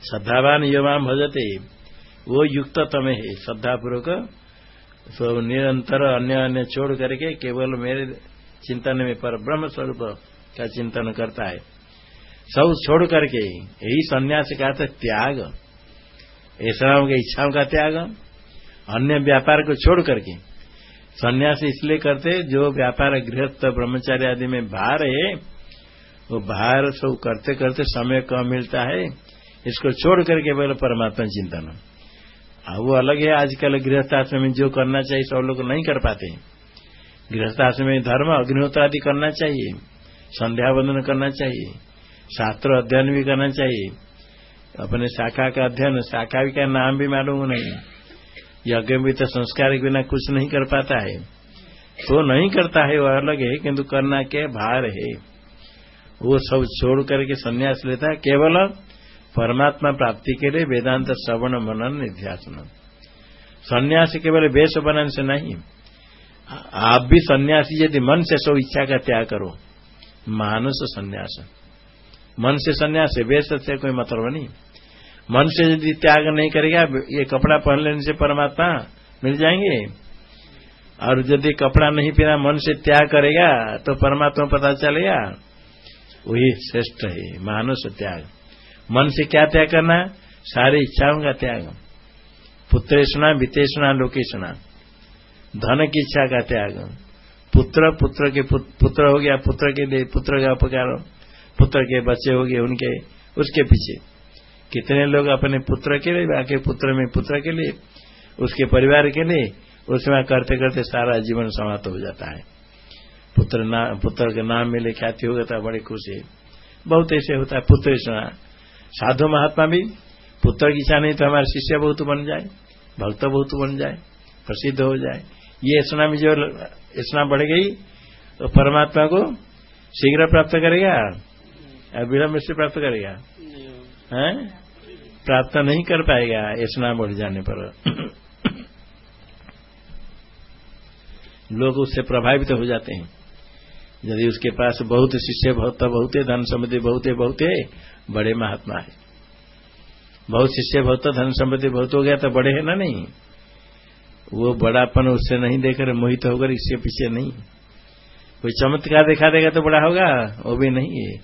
श्रद्धावान युवाम भजते। वो युक्त तमें है, श्रद्धापूर्वक तो निरंतर अन्य अन्य छोड़ करके केवल मेरे चिंतन में पर ब्रह्म स्वरूप का चिंतन करता है सब छोड़ करके यही संन्यास का था त्याग ऐसा की इच्छाओं का त्याग अन्य व्यापार को छोड़ करके संन्यास इसलिए करते जो व्यापार गृहस्थ ब्रह्मचारी आदि में बाहर है वो बाहर सब करते करते समय कम मिलता है इसको छोड़ करके पहले परमात्मा चिंतन वो अलग है, आजकल गृहस्थाश्रम में जो करना चाहिए सब लोग नहीं कर पाते गृहस्थ आश्रम में धर्म अग्निहोत्र आदि करना चाहिए संध्या वंदन करना चाहिए, शास्त्र अध्ययन भी करना चाहिए। अपने शाखा का अध्ययन, शाखा का नाम भी मालूम नहीं। यज्ञ भी तो संस्कार के बिना कुछ नहीं कर पाता है। तो नहीं करता है, वो अलग है, किंतु करना के भार है। वो सब छोड़ करके संन्यास लेता है, केवल परमात्मा प्राप्ति के लिए वेदांत श्रवण मनन निध्यासन। सन्यासी केवल वेश बनाने से नहीं। आप भी सन्यासी यदि मन से सो इच्छा का त्याग करो। मानस सन्यास। मन से सन्यास है, वेश से कोई मतलब नहीं। मन से यदि त्याग नहीं करेगा, ये कपड़ा पहन लेने से परमात्मा मिल जाएँगे। और यदि कपड़ा नहीं पहना, मन से त्याग करेगा तो परमात्मा पता चलेगा, वही श्रेष्ठ है, मानस त्याग। मन से क्या त्याग करना है? सारी इच्छाओं का त्याग। पुत्रेषणा वितेषणा लोकेशना धन की इच्छा का त्याग। पुत्र पुत्र के पुत्र हो गया, पुत्र के लिए पुत्र का उपकार पुत्र के बच्चे हो गए, उनके, उसके पीछे। कितने लोग अपने पुत्र के लिए, आके पुत्र में पुत्र के लिए, उसके परिवार के लिए, उसमें करते करते सारा जीवन समाप्त हो जाता है। पुत्र ना, पुत्र का नाम मिले, ख्याति हो होगा तो बड़ी खुशी बहुत ऐसे होता है, पुत्र साधु महात्मा भी, पुत्र की इच्छा नहीं तो हमारे शिष्य बहुत बन जाए, भक्त बहुत बन जाए, प्रसिद्ध हो जाए। ये इतना में जो इतना बढ़ गई तो परमात्मा को शीघ्र प्राप्त करेगा? या विलंब से प्राप्त करेगा? हैं? प्राप्त नहीं कर पाएगा, इतना बढ़ जाने पर। लोग उससे प्रभावित हो जाते हैं। यदि उसके पास बहुत शिष्य, बहुत बहुत धन समृद्धि बहुत है बहुत है बड़े महात्मा है। बहुत शिष्य, बहुत धन संपत्ति, बहुत हो गया तो बड़े है ना नहीं? वो बड़ापन उससे नहीं देकर मोहित होकर इससे पीछे नहीं। कोई चमत्कार दिखा देगा तो बड़ा होगा, वो भी नहीं है।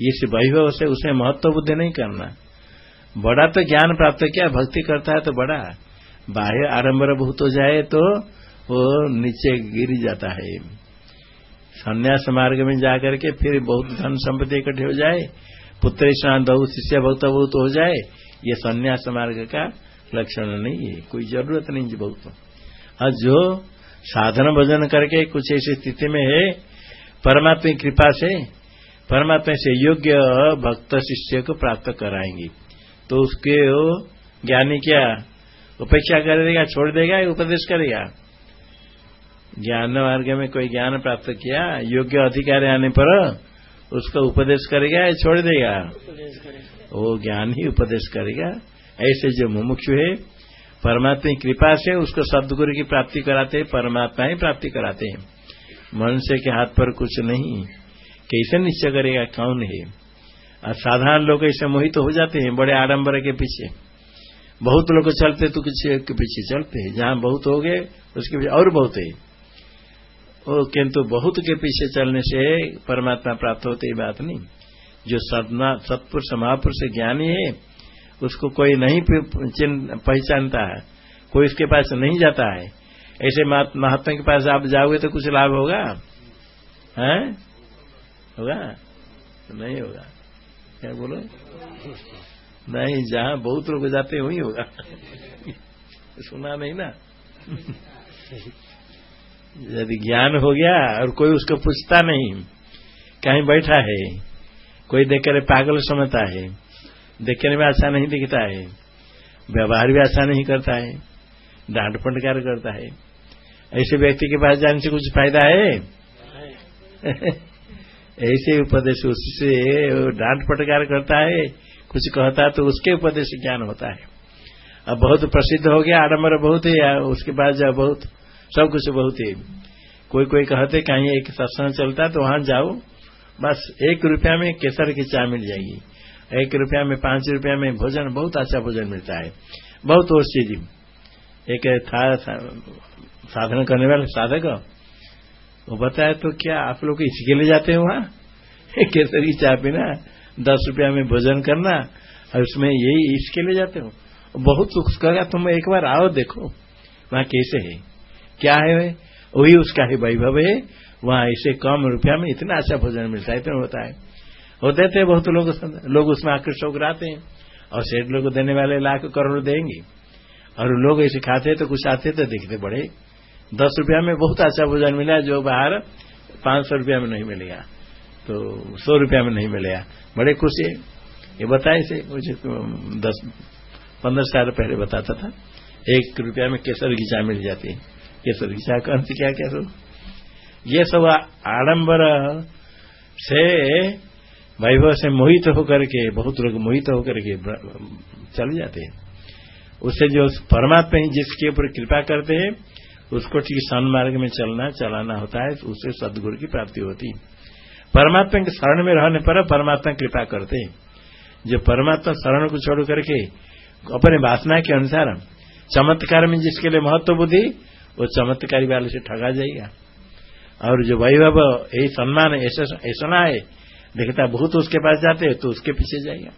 इस वैभव से उसे महत्व बुद्धि नहीं करना। बड़ा तो ज्ञान प्राप्त किया भक्ति करता है तो बड़ा। बाह्य आरंभ बहुत हो जाए तो वो नीचे गिर जाता है। संन्यास मार्ग में जाकर के फिर बहुत धन संपत्ति इकट्ठे हो जाए, पुत्र स्नान बहुत, शिष्य बहुत बहुत हो जाए, ये संन्यास मार्ग का लक्षण नहीं है, कोई ज़रूरत नहीं जी बहुत। और जो साधन भजन करके कुछ ऐसी स्थिति में है, परमात्मा की कृपा से, परमात्मा से योग्य भक्त शिष्य को प्राप्त कराएँगे। तो उसके ज्ञानी क्या, उपेक्षा कर देगा, छोड़ देगा, उपदेश करेगा? ज्ञान मार्ग में कोई ज्ञान प्राप्त किया योग्य अधिकारी आने पर उसका उपदेश करेगा या छोड़ देगा? वो ज्ञान ही उपदेश करेगा। ऐसे जो मुमुक्षु है परमात्मा की कृपा से उसको सदगुरु की प्राप्ति कराते हैं परमात्मा ही प्राप्ति कराते हैं। मनुष्य के हाथ पर कुछ नहीं। कैसे निश्चय करेगा? कौन है? और साधारण लोग ऐसे मोहित तो हो जाते हैं बड़े आडम्बर के पीछे। बहुत लोग चलते तो किसी के पीछे चलते हैं। जहाँ बहुत हो गए उसके पीछे और बहुत है। किंतु बहुत के पीछे चलने से परमात्मा प्राप्त होते ही बात नहीं। जो सदना सत्पुरुष महापुरुष ज्ञानी है, उसको कोई नहीं पहचानता है। कोई उसके पास नहीं जाता है। ऐसे महात्मा के पास आप जाओगे तो कुछ लाभ होगा? हैं? होगा? नहीं होगा। क्या बोलो? नहीं, जहाँ बहुत लोग जाते वही होगा। सुना नहीं ना? यदि ज्ञान हो गया और कोई उसको पूछता नहीं, कहीं बैठा है, कोई देख कर पागल समझता है, देखने में अच्छा नहीं दिखता है, व्यवहार भी अच्छा नहीं करता है, डांट फटकार करता है, ऐसे व्यक्ति के पास जाने से कुछ फ़ायदा है? ऐसे उपदेश उससे डांट फटकार करता है, कुछ कहता तो उसके उपदेश ज्ञान होता है। अब बहुत प्रसिद्ध हो गया आडम्बर बहुत है, उसके बाद जब बहुत। सब कुछ बहुत है। कोई कोई कहते कहीं एक सत्संग चलता तो वहाँ जाओ। बस एक रुपया में केसर की चाय मिल जाएगी। एक रुपया में, पाँच रुपया में भोजन, बहुत अच्छा भोजन मिलता है। बहुत और चीज़ एक था साधन करने वाले साधक, वो बताया तो क्या आप लोग इसके लिए जाते हैं वहाँ? केसर की चाय पीना, दस रुपया में भोजन करना, और उसमें यही इसके लिए जाते हो? बहुत सुख कहेगा तुम एक बार आओ, देखो, वहाँ कैसे है। क्या है? वही उसका ही वैभव है। वहाँ इसे कम रुपया में इतना अच्छा भोजन मिलता है, इतना होता है। होते थे बहुत लोग लोग उसमें आकृष्ट होकर आते हैं और सेठ लोग देने वाले लाख करोड़ देंगे। और लोग ऐसे खाते तो कुछ आते तो दिखते बड़े। दस रुपया में बहुत अच्छा भोजन मिला जो बाहर पाँच सौ रुपया में नहीं मिलेगा। तो सौ रुपया में नहीं मिलेगा। बड़े खुशी ये बताए से मुझे दस, पंद्रह साल पहले बताता था। एक रुपया में केसर चाय मिल जाती है। केसर की चाय कौन सी क्या कह ये सब आडम्बर से वैभव से मोहित होकर के, बहुत लोग मोहित होकर के चले जाते हैं। उससे जो परमात्मा ही जिसके ऊपर कृपा करते हैं, उसको ठीक सन्मार्ग में चलना, चलाना होता है उससे सदगुरु की प्राप्ति होती है। परमात्मा के शरण में रहने पर परमात्मा कृपा करते हैं। जो परमात्मा शरण को छोड़ करके अपने वासना के अनुसार, चमत्कार में जिसके लिए महत्व बुद्धि वो चमत्कारी वाले से ठगा जाएगा। और जो वैभव यही सम्मान, ऐसा ना है। देखता बहुत उसके पास जाते हैं तो उसके पीछे जाएगा।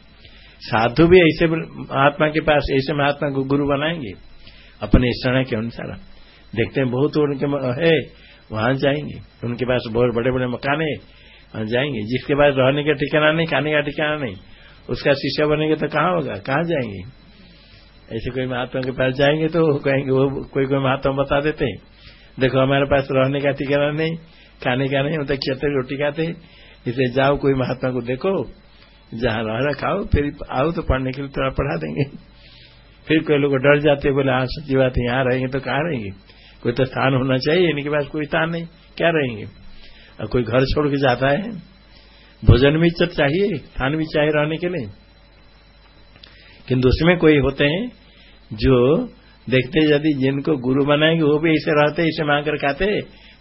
साधु भी ऐसे महात्मा के पास, ऐसे महात्मा को गुरु बनाएँगे, अपने शरण के अनुसार। देखते हैं बहुत उनके है, वहाँ जाएँगे। उनके पास बहुत बड़े बड़े मकान है, वहाँ जाएँगे। जिसके पास रहने का ठिकाना नहीं, खाने का ठिकाना नहीं, उसका शिष्य बनेंगे तो कहाँ होगा? कहाँ जाएँगे? ऐसे कोई महात्मा के पास जाएँगे तो कहेंगे, वो कोई कोई महात्मा बता देते देखो, हमारे पास रहने का ठिकाना नहीं, खाने का नहीं मतलब खेत रोटी खाते इसे जाओ, कोई महात्मा को देखो, जहाँ रह रहा खाओ, फिर आओ तो पढ़ने के लिए थोड़ा पढ़ा देंगे। फिर कोई लोग डर जाते बोले हाँ सच्ची बात है, यहाँ रहेंगे तो कहाँ रहेंगे? कोई तो स्थान होना चाहिए, इनके पास कोई स्थान नहीं, क्या रहेंगे? और कोई घर छोड़ के जाता है? भोजन भी चाहिए स्थान भी चाहिए रहने के लिए। किंतु उसमें कोई होते हैं जो देखते यदि जिनको गुरु बनाएँगे, वो भी ऐसे रहते ऐसे मांग कर खाते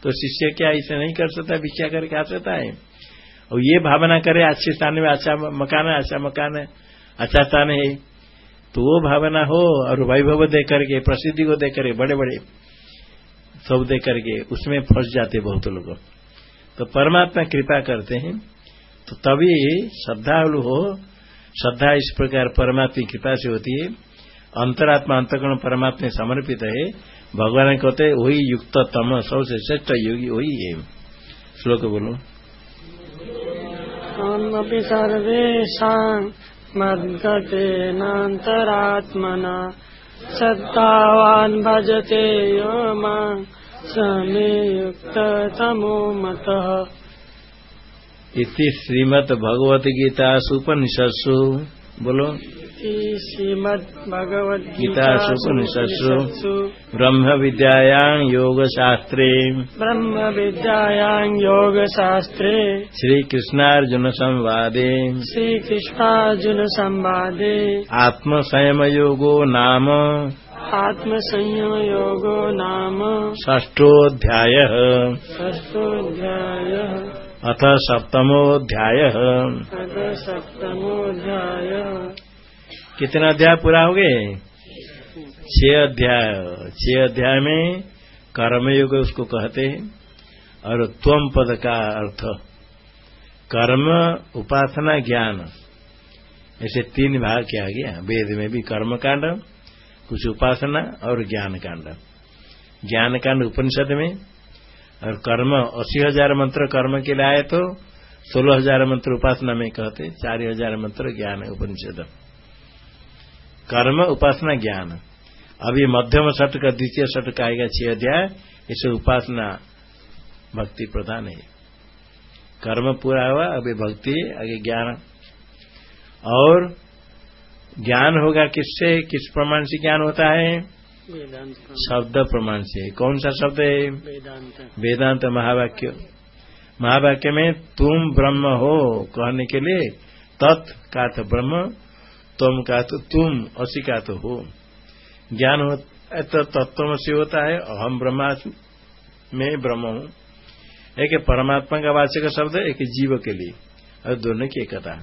तो शिष्य क्या ऐसे नहीं कर सकता, भिक्षा करके आ सकता है? और ये भावना करे, अच्छे स्थान में अच्छा मकान है अच्छा मकान है अच्छा स्थान है तो वो भावना हो और वैभव दे करके प्रसिद्धि को दे करके बड़े बड़े सब दे करके उसमें फंस जाते बहुत लोग। तो परमात्मा कृपा करते हैं तो तभी श्रद्धालु हो श्रद्धा इस प्रकार परमात्मा कृपा से होती है। अंतरात्मा अंतकरण परमात्मा समर्पित है। भगवान कहते, वही युक्त तम सबसे श्रेष्ठ योगी वही है। श्लोक बोलो।
मद्गतेनान्तरात्मना। सत्तावान् भजते यो समे युक्ततमो मतः।
इति श्रीमद भगवत गीता सुपनिषत्सु बोलो।
श्रीमद भगवद
गीता सुपनिषत्सु ब्रह्म विद्यायां योग शास्त्रे
ब्रह्म विद्यायां योग शास्त्रे
श्री कृष्णार्जुन संवादे
श्री कृष्णार्जुन संवादे
आत्म संयम योगो नाम।
आत्मसंयम योगो नाम।
षष्ठोऽध्याय।
षष्ठोऽध्याय।
अथ सप्तमोऽध्याय।
अथ सप्तमोऽध्याय।
कितना अध्याय पूरा हो गए? छह अध्याय। छह अध्याय में कर्मयोग उसको कहते हैं और त्वम पद का अर्थ कर्म उपासना ज्ञान। ऐसे तीन भाग किया गया वेद में भी कर्म कांड कुछ उपासना और ज्ञान कांड। ज्ञान कांड उपनिषद में और कर्म, अस्सी हज़ार मंत्र कर्म के लिए आए तो सोलह हज़ार मंत्र उपासना में कहते चार हज़ार मंत्र ज्ञान है, उपनिषद। कर्म, उपासना, ज्ञान। अभी मध्यम शट का, द्वितीय शट का आएगा छह अध्याय, इसे उपासना भक्ति प्रधान है। कर्म पूरा हुआ, अभी भक्ति, आगे ज्ञान। और ज्ञान होगा किससे? किस प्रमाण से ज्ञान होता है? शब्द प्रमाण से। कौन सा शब्द है?
वेदांत
महावाक्य। महावाक्य में, तुम ब्रह्म हो कहने के लिए, तत् का तो ब्रह्म, तुम का तो तुम, असी का तो हो। ज्ञान हो तो तत्व से होता है अहम ब्रह्मा में ब्रह्म हूँ। एक परमात्मा का वाचक शब्द है एक जीव के लिए। और दोनों की एकता।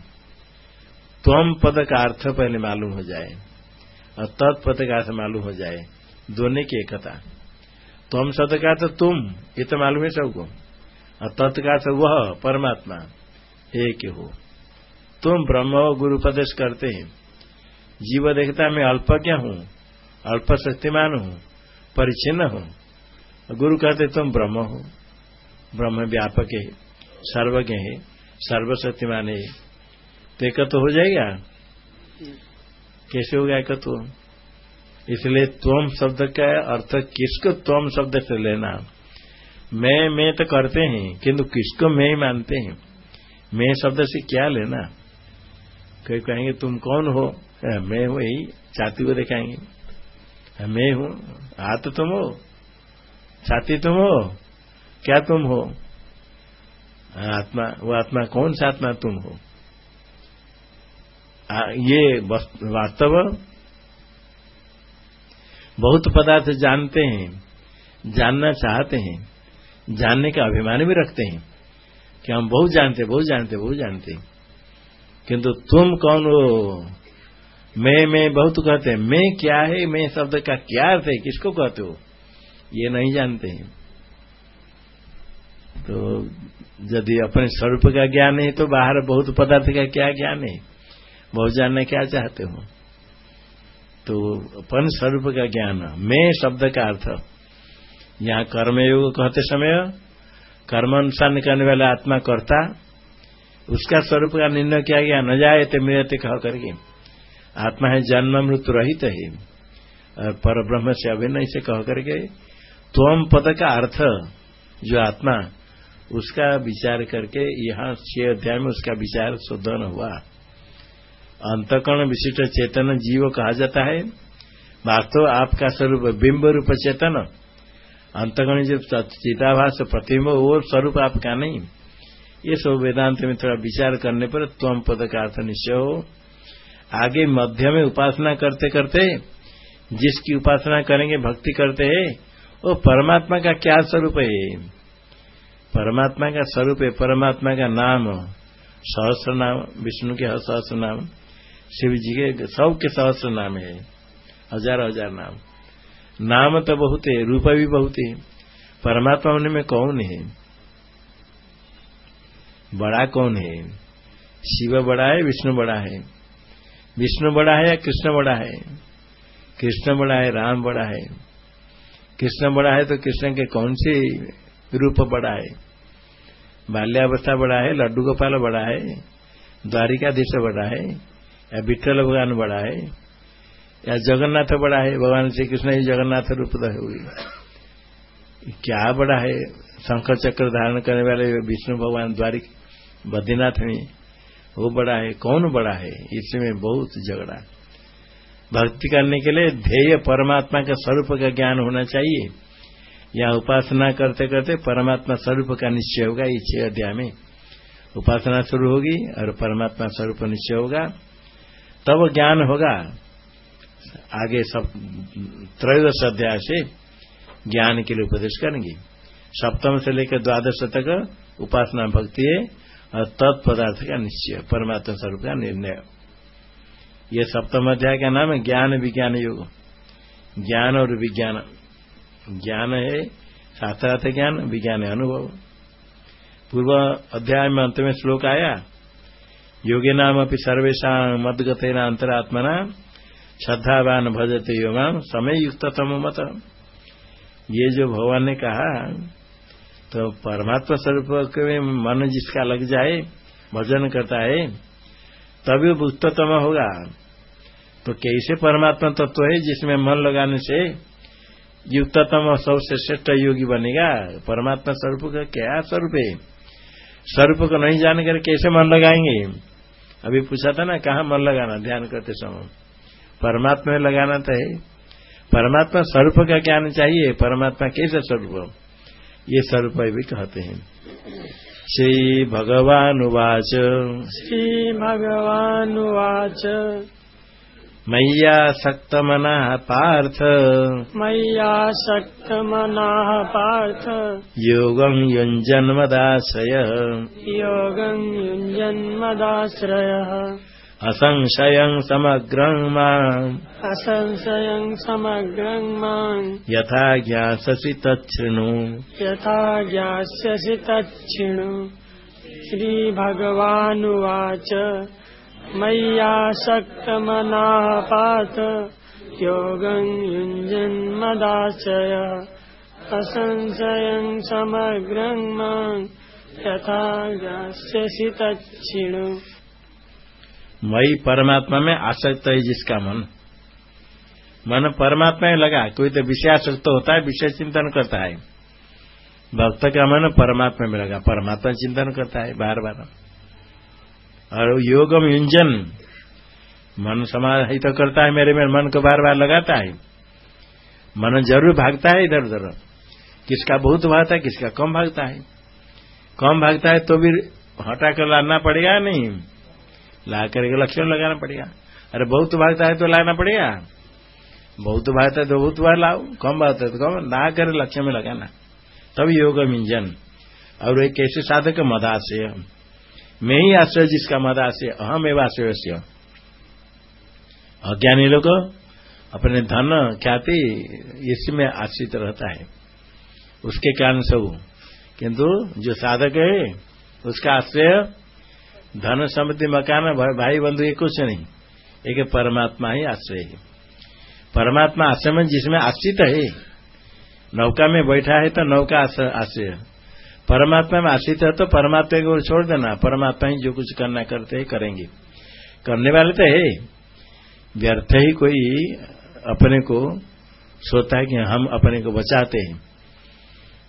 त्वम पद का अर्थ पहले मालूम हो जाए। और तत्पद का अर्थ मालूम हो जाए, दोनों की एकता। तुम शब्द का अर्थ तुम, ये तो मालूम है सबको। और तत् का अर्थ वह परमात्मा, एक हो तुम ब्रह्म गुरु उपदेश करते हैं। जीव देखता मैं अल्पज्ञ हूँ, अल्प शक्तिमान हूँ, परिचिन्न हूँ। गुरु कहते तुम ब्रह्म हो। ब्रह्म व्यापक है, सर्वज्ञ है, सर्वशक्तिमान है। तो एकत्र हो जाएगा? कैसे होगा एकत्र इसलिए त्वम शब्द का अर्थ किसको त्वम शब्द से लेना? मैं मैं तो करते हैं किंतु किसको मैं ही मानते हैं? मैं शब्द से क्या लेना? कोई कहेंगे तुम कौन हो? हाँ, मैं हूँ यही छाती को दिखाएँगे। हाँ, मैं हूँ। हाथ तुम हो? छाती तुम हो? क्या तुम हो? हाँ, आत्मा वो आत्मा कौन सा आत्मा तुम हो? आ, ये वास्तव बहुत पदार्थ जानते हैं, जानना चाहते हैं, जानने का अभिमान भी रखते हैं कि हम बहुत जानते बहुत जानते बहुत जानते। किंतु तुम कौन हो? मैं मैं बहुत कहते हैं। मैं क्या है? मैं शब्द का क्या अर्थ है? किसको कहते हो? ये नहीं जानते हैं। तो यदि अपने स्वरूप का ज्ञान है तो बाहर बहुत पदार्थ का क्या ज्ञान है? बहुत जानना क्या चाहते हो? तो अपन स्वरूप का ज्ञान, मैं शब्द का अर्थ। यहाँ कर्मयोग कहते समय, कर्म अनुसार करने वाला आत्मा करता, उसका स्वरूप का निर्णय किया गया, न जाए तो मेरे कह करके। आत्मा है जन्म, मृत्यु रहित है। और पर ब्रह्म से अभिनय से कह करके त्वम पद का अर्थ, जो आत्मा, उसका विचार करके यहाँ छह अध्याय में उसका विचार शोधन हुआ। अंतकरण विशिष्ट चेतन जीव कहा जाता है। वास्तव आपका स्वरूप बिंब रूप चेतन। अंतकरण जो चिताभास प्रतिम्ब वो स्वरूप आपका नहीं। ये सब वेदांत में थोड़ा विचार करने पर त्वम पद का अर्थ निश्चय हो। आगे मध्य में उपासना करते करते, जिसकी उपासना करेंगे, भक्ति करते हैं, वो परमात्मा का क्या स्वरूप है? परमात्मा का स्वरूप है, परमात्मा का नाम। सहस्र नाम विष्णु के सहस्र नाम शिव जी के सब के सहस्र नाम है। हज़ार हज़ार नाम। नाम तो बहुत है, रूप भी बहुत है, परमात्मा होने में कौन है? बड़ा कौन है? शिव बड़ा है, विष्णु बड़ा है। विष्णु बड़ा है या कृष्ण बड़ा है? कृष्ण बड़ा है, राम बड़ा है। कृष्ण बड़ा है तो कृष्ण के कौन से रूप बड़ा है? बाल्यावस्था बड़ा है, लड्डू गोपाल बड़ा है, द्वारिकाधीश बड़ा है। या विठल भगवान बड़ा है, या जगन्नाथ बड़ा है, भगवान श्री कृष्ण ही जगन्नाथ रूप क्या बड़ा है? शंकर चक्र धारण करने वाले विष्णु भगवान द्वारिक बद्रीनाथ में वो बड़ा है, कौन बड़ा है? इसमें बहुत झगड़ा। भक्ति करने के लिए ध्येय परमात्मा का स्वरूप का ज्ञान होना चाहिए। या उपासना करते करते परमात्मा स्वरूप का निश्चय होगा ये छह अध्याय में। उपासना शुरू होगी और परमात्मा स्वरूप निश्चय होगा। तब ज्ञान होगा। आगे सब, त्रयोदश अध्याय से ज्ञान के लिए उपदेश करेंगे। सप्तम से लेकर द्वादश तक उपासना भक्ति है, और तत्पदार्थ का निश्चय, परमात्मा स्वरूप का निर्णय। ये सप्तम अध्याय का नाम है ज्ञान विज्ञान योग। ज्ञान और विज्ञान। ज्ञान है शास्त्रार्थ ज्ञान, विज्ञान है अनुभव। पूर्व अध्याय में अंत में श्लोक आया योगी नाम अपनी सर्वेशा मदगतेन अंतरात्मना श्रद्धावान भजते योगान समय युक्ततम मत। ये जो भगवान ने कहा तो परमात्मा स्वरूप के मन जिसका लग जाए, भजन करता है, तभी उत्तम होगा। तो कैसे परमात्मा तत्व तो है जिसमें मन लगाने से युक्ततम सबसे श्रेष्ठ योगी बनेगा? परमात्मा स्वरूप का क्या स्वरूप है? स्वरूप को नहीं जानकर कैसे मन लगाएँगे? अभी पूछा था ना, कहा मन लगाना? ध्यान करते समय। परमात्मा में लगाना तो है। परमात्मा स्वरूप का ज्ञान चाहिए। परमात्मा कैसे स्वरूप? ये स्वरूप भी कहते हैं। श्री भगवान उवाच
श्री भगवान उवाच
मय्या सक्तमनः पार्थ।
मय्या सक्तमनाः पार्थ।
योगं युञ्जन्मदाश्रय।
योगं युञ्जन्मदाश्रयः।
असंशयं समग्रं माम्।
असंशयं समग्रं माम्।
यथा ज्ञास्यसि तच्छृणु।
यथा ज्ञास्यसि तच्छृणु। श्रीभगवानुवाच मय्यासक्तमनाः पार्थ योगं युञ्जन्मदाश्रय असंशयं समग्रं माम् यथा ज्ञास्यसि तच्छृणु।
मई परमात्मा में आसक्त है जिसका मन। मन परमात्मा में लगा, कोई तो विषयासक्त होता है, विषय चिंतन करता है। भक्त का मन परमात्मा में लगा, परमात्मा चिंतन करता है, बार बार। और योगम युंजन मन समाहित तो करता है मेरे में, मन को बार बार लगाता है। मन ज़रूर भागता है इधर उधर। किसका बहुत भागता है, किसका कम भागता है। कम भागता है तो भी हटा कर लाना पड़ेगा नहीं। ला करके लक्षण लगाना पड़ेगा। अरे बहुत भागता है तो लाना पड़ेगा। बहुत भागता है तो बहुत बार लाओ। कम भागता है तो कम ला कर लक्ष्य में लगाना। तब योग इंजन और एक कैसे साधक मदाश्रय। मैं ही आश्रय जिसका मदाश्रय अहम एवं आश्रय से अज्ञानी लोग, अपने धन, ख्याति इसमें आश्रित रहता है। उसके कारण सब किंतु जो साधक है, उसका आश्रय, धन समृद्धि मकान, भाई बंधु ये कुछ नहीं। एक परमात्मा ही आश्रय है। परमात्मा आश्रय में जिसमें आश्रित है, नौका में बैठा है तो नौका आश्रय। परमात्मा में आश्रित है तो परमात्मा को छोड़ देना, परमात्मा ही जो कुछ करना करते है, करेंगे। करने वाले तो है। व्यर्थ ही कोई अपने को सोता है कि हम अपने को बचाते हैं।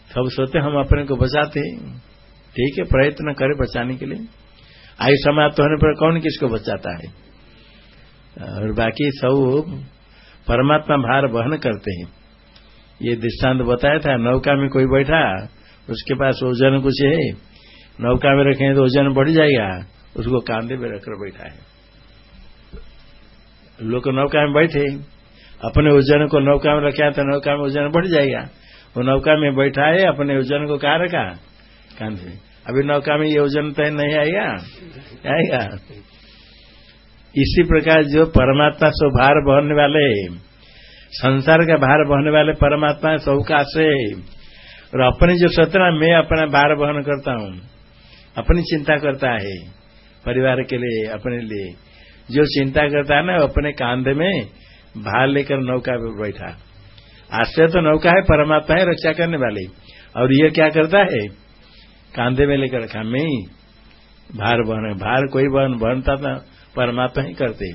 सब सोते हम अपने को बचाते हैं। ठीक है, प्रयत्न करें बचाने के लिए। आयु समाप्त होने पर कौन किसको बचाता है? और बाकी सब परमात्मा भार वहन करते हैं। ये दृष्टांत बताया था, नौका में कोई बैठा उसके पास ओजन कुछ है। नौका में रखें तो ओजन बढ़ जाएगा। उसको कांधे में रखकर बैठा है। लोग नौका में बैठे। अपने ओजन को नौका में रखे तो नौका में ओजन बढ़ जाएगा। वो नौका में बैठा है, अपने ओजन को कहा रखा? कांधे। अभी नौका में ये ओजन तो नहीं आएगा? आएगा। इसी प्रकार जो परमात्मा सो भार बहने वाले, संसार का भार बहने वाले परमात्मा सब का आश्रय और अपने जो सतना मैं अपना भार बहन करता हूँ, अपनी चिंता करता है, परिवार के लिए, अपने लिए। जो चिंता करता है ना अपने कांधे में भार लेकर नौका पर बैठा। आश्रय तो नौका है, परमात्मा है, रक्षा करने वाली। और ये क्या करता है? कांधे में लेकर रखा। मैं भार बहन भार कोई बहन बहनता था परमात्मा ही करते।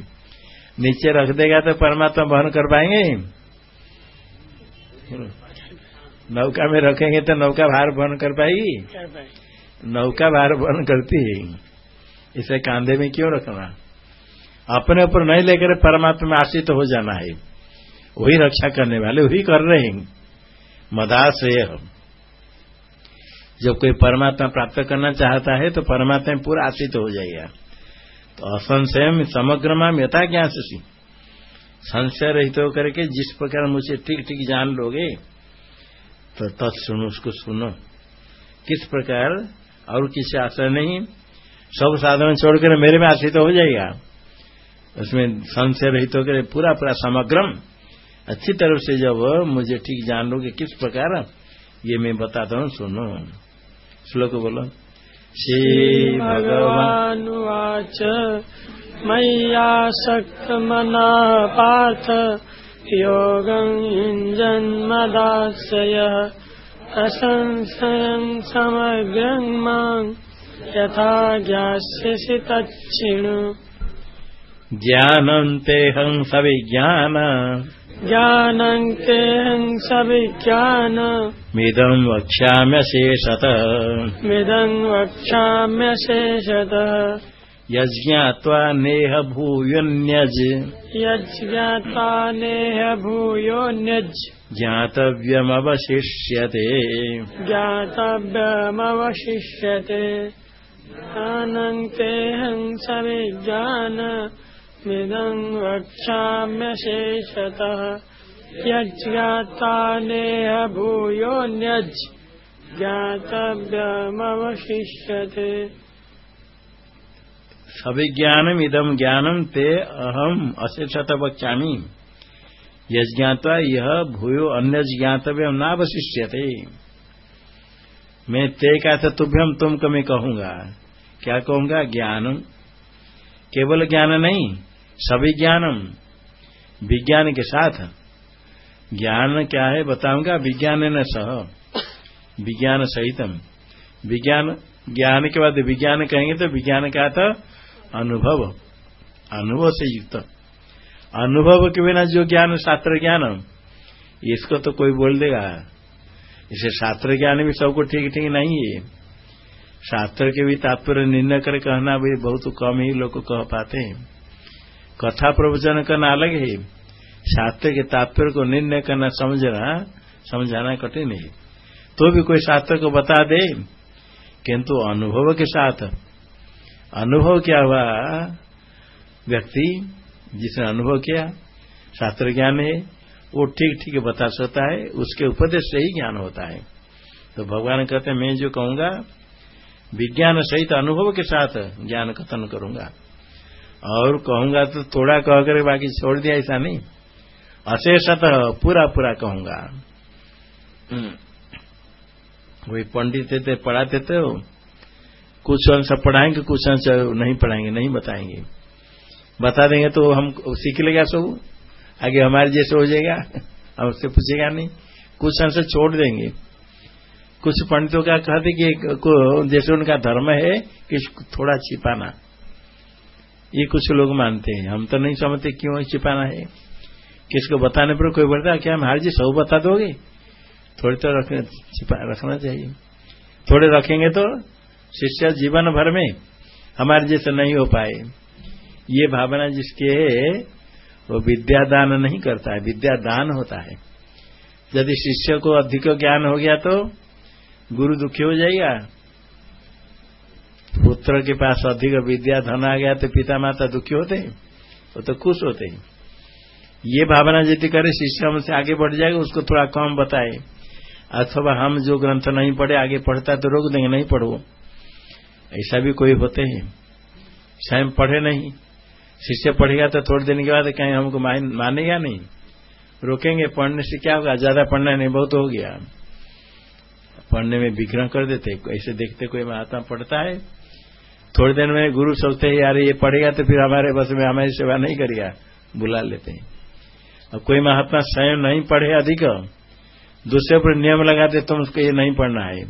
नीचे रख देगा तो परमात्मा बहन कर पाएँगे? नौका में रखेंगे तो नौका भार बहन कर पाएगी? नौका भार बहन करती है। इसे कांधे में क्यों रखना? अपने ऊपर नहीं लेकर परमात्मा में आश्रित तो हो जाना है। वही रक्षा करने वाले वही कर रहे हैं। मदाश्रय। जब कोई परमात्मा प्राप्त करना चाहता है तो परमात्मा में पूरा आश्रित तो हो जाएगा। तो असंशय समग्र माम यथा ज्ञान संशय रहित होकर के जिस प्रकार मुझे ठीक ठीक जान लोगे तो तत्सुनो उसको सुनो। किस प्रकार? और किसी आश्रय नहीं? सब साधन छोड़कर मेरे में आश्रित तो हो जाएगा। उसमें संशय रहित होकर पूरा पूरा समग्रम। अच्छी तरह से जब मुझे ठीक जान लोगे किस प्रकार, ये मैं बताता हूँ, सुनो। श्लोक बोलो।
श्री भगवान मैया शक्त मना पार्थ योगं युञ्जन्मदाश्रयः असंशयं समव्यं मां यथा ज्ञास्यसि तच्छिणु
जानन्तेऽहं स
विज्ञान जानन्तेऽहं
स विज्ञानमिदं वक्ष्याम्य शेषत
मृदं वक्ष्याम्य
यज्ञात्वा नेह नेहभूयन्यज्
यज्ञाता नेह भूयोऽन्यज्
ज्ञातव्यमवशिष्यते।
ज्ञातव्यमवशिष्यते। अनन्तेऽहं सविज्ञान मिदं वक्ष्याम्यशेषतः। यज्ञाता नेह भूयोऽन्यज् ज्ञातव्यमवशिष्यते
सविज्ञानम इदम ज्ञानम ते अहम अशेषत वक्ष्यामी यज्ञाता यह भूयो अन्य ज्ञातव्य नावशिष्यते। मैं ते का था तुभ्यम तुमको मैं कहूँगा। क्या कहूँगा? ज्ञानम। केवल ज्ञान नहीं, सभी ज्ञानम। विज्ञान के साथ। ज्ञान क्या है बताऊँगा? विज्ञान न सह। विज्ञान सहितम। विज्ञान, ज्ञान के बाद विज्ञान कहेंगे तो विज्ञान का था अनुभव। अनुभव से युक्त। अनुभव के बिना जो ज्ञान शास्त्र ज्ञान इसको तो कोई बोल देगा। इसे शास्त्र ज्ञान भी सबको ठीक ठीक नहीं है। शास्त्र के भी तात्पर्य निर्णय कर कहना भी बहुत कम ही लोग कह पाते हैं। कथा प्रवचन करना अलग है। शास्त्र के तात्पर्य को निर्णय करना समझना, समझाना कठिन है। तो भी कोई शास्त्र को बता दे, किंतु अनुभव के साथ अनुभव क्या हुआ? व्यक्ति जिसने अनुभव किया शास्त्र ज्ञान है वो ठीक ठीक बता सकता है उसके उपदेश से ही ज्ञान होता है। तो भगवान कहते हैं मैं जो कहूँगा विज्ञान सहित अनुभव के साथ ज्ञान कथन करूँगा। और कहूँगा तो थोड़ा कहकर बाकी छोड़ दिया ऐसा नहीं। अशेषतः पूरा पूरा कहूँगा। वही पंडित थे पढ़ाते थे, थे कुछ अंश पढ़ाएँगे, कुछ अंश नहीं पढ़ाएँगे, नहीं बताएँगे। बता देंगे तो हम सीख लेगा सब। आगे हमारे जैसे हो जाएगा, हम उससे पूछेगा नहीं। कुछ अंश छोड़ देंगे। कुछ पंडितों का कहते कि जैसे उनका धर्म है कि थोड़ा छिपाना। ये कुछ लोग मानते हैं। हम तो नहीं समझते क्यों छिपाना है। किसको बताने पर कोई बोलता, क्या हमारे जी सब बता दोगे? थोड़ी तो रखना रखना चाहिए। थोड़े रखेंगे तो शिष्य जीवन भर में हमारे जैसे नहीं हो पाए। ये भावना जिसके है, वो विद्यादान नहीं करता है, विद्यादान होता है। यदि शिष्य को अधिक ज्ञान हो गया तो गुरु दुखी हो जाएगा। पुत्र के पास अधिक विद्या धन आ गया तो पिता माता दुखी होते हैं, वो तो खुश होते हैं। ये भावना यदि करे, शिष्य हमसे आगे बढ़ जाएगा, उसको थोड़ा कम बताए। अथवा हम जो ग्रंथ नहीं पढ़े, आगे पढ़ता तो रोक देंगे, नहीं पढ़ो। ऐसा भी कोई होते हैं। स्वयं पढ़े नहीं। शिष्य पढ़ेगा तो थोड़े दिन के बाद कहीं, हमको मानेगा नहीं? रोकेंगे, पढ़ने से क्या होगा? ज़्यादा पढ़ना नहीं, बहुत हो गया। पढ़ने में विग्रह कर देते, ऐसे देखते कोई महात्मा पढ़ता है। थोड़े दिन में गुरु सोचते हैं, यार, ये पढ़ेगा तो फिर हमारे बस में हमारी सेवा नहीं करेगा। बुला लेते हैं। अब कोई महात्मा स्वयं नहीं पढ़े अधिक, दूसरे पर नियम लगाते तुम उसको ये नहीं पढ़ना है।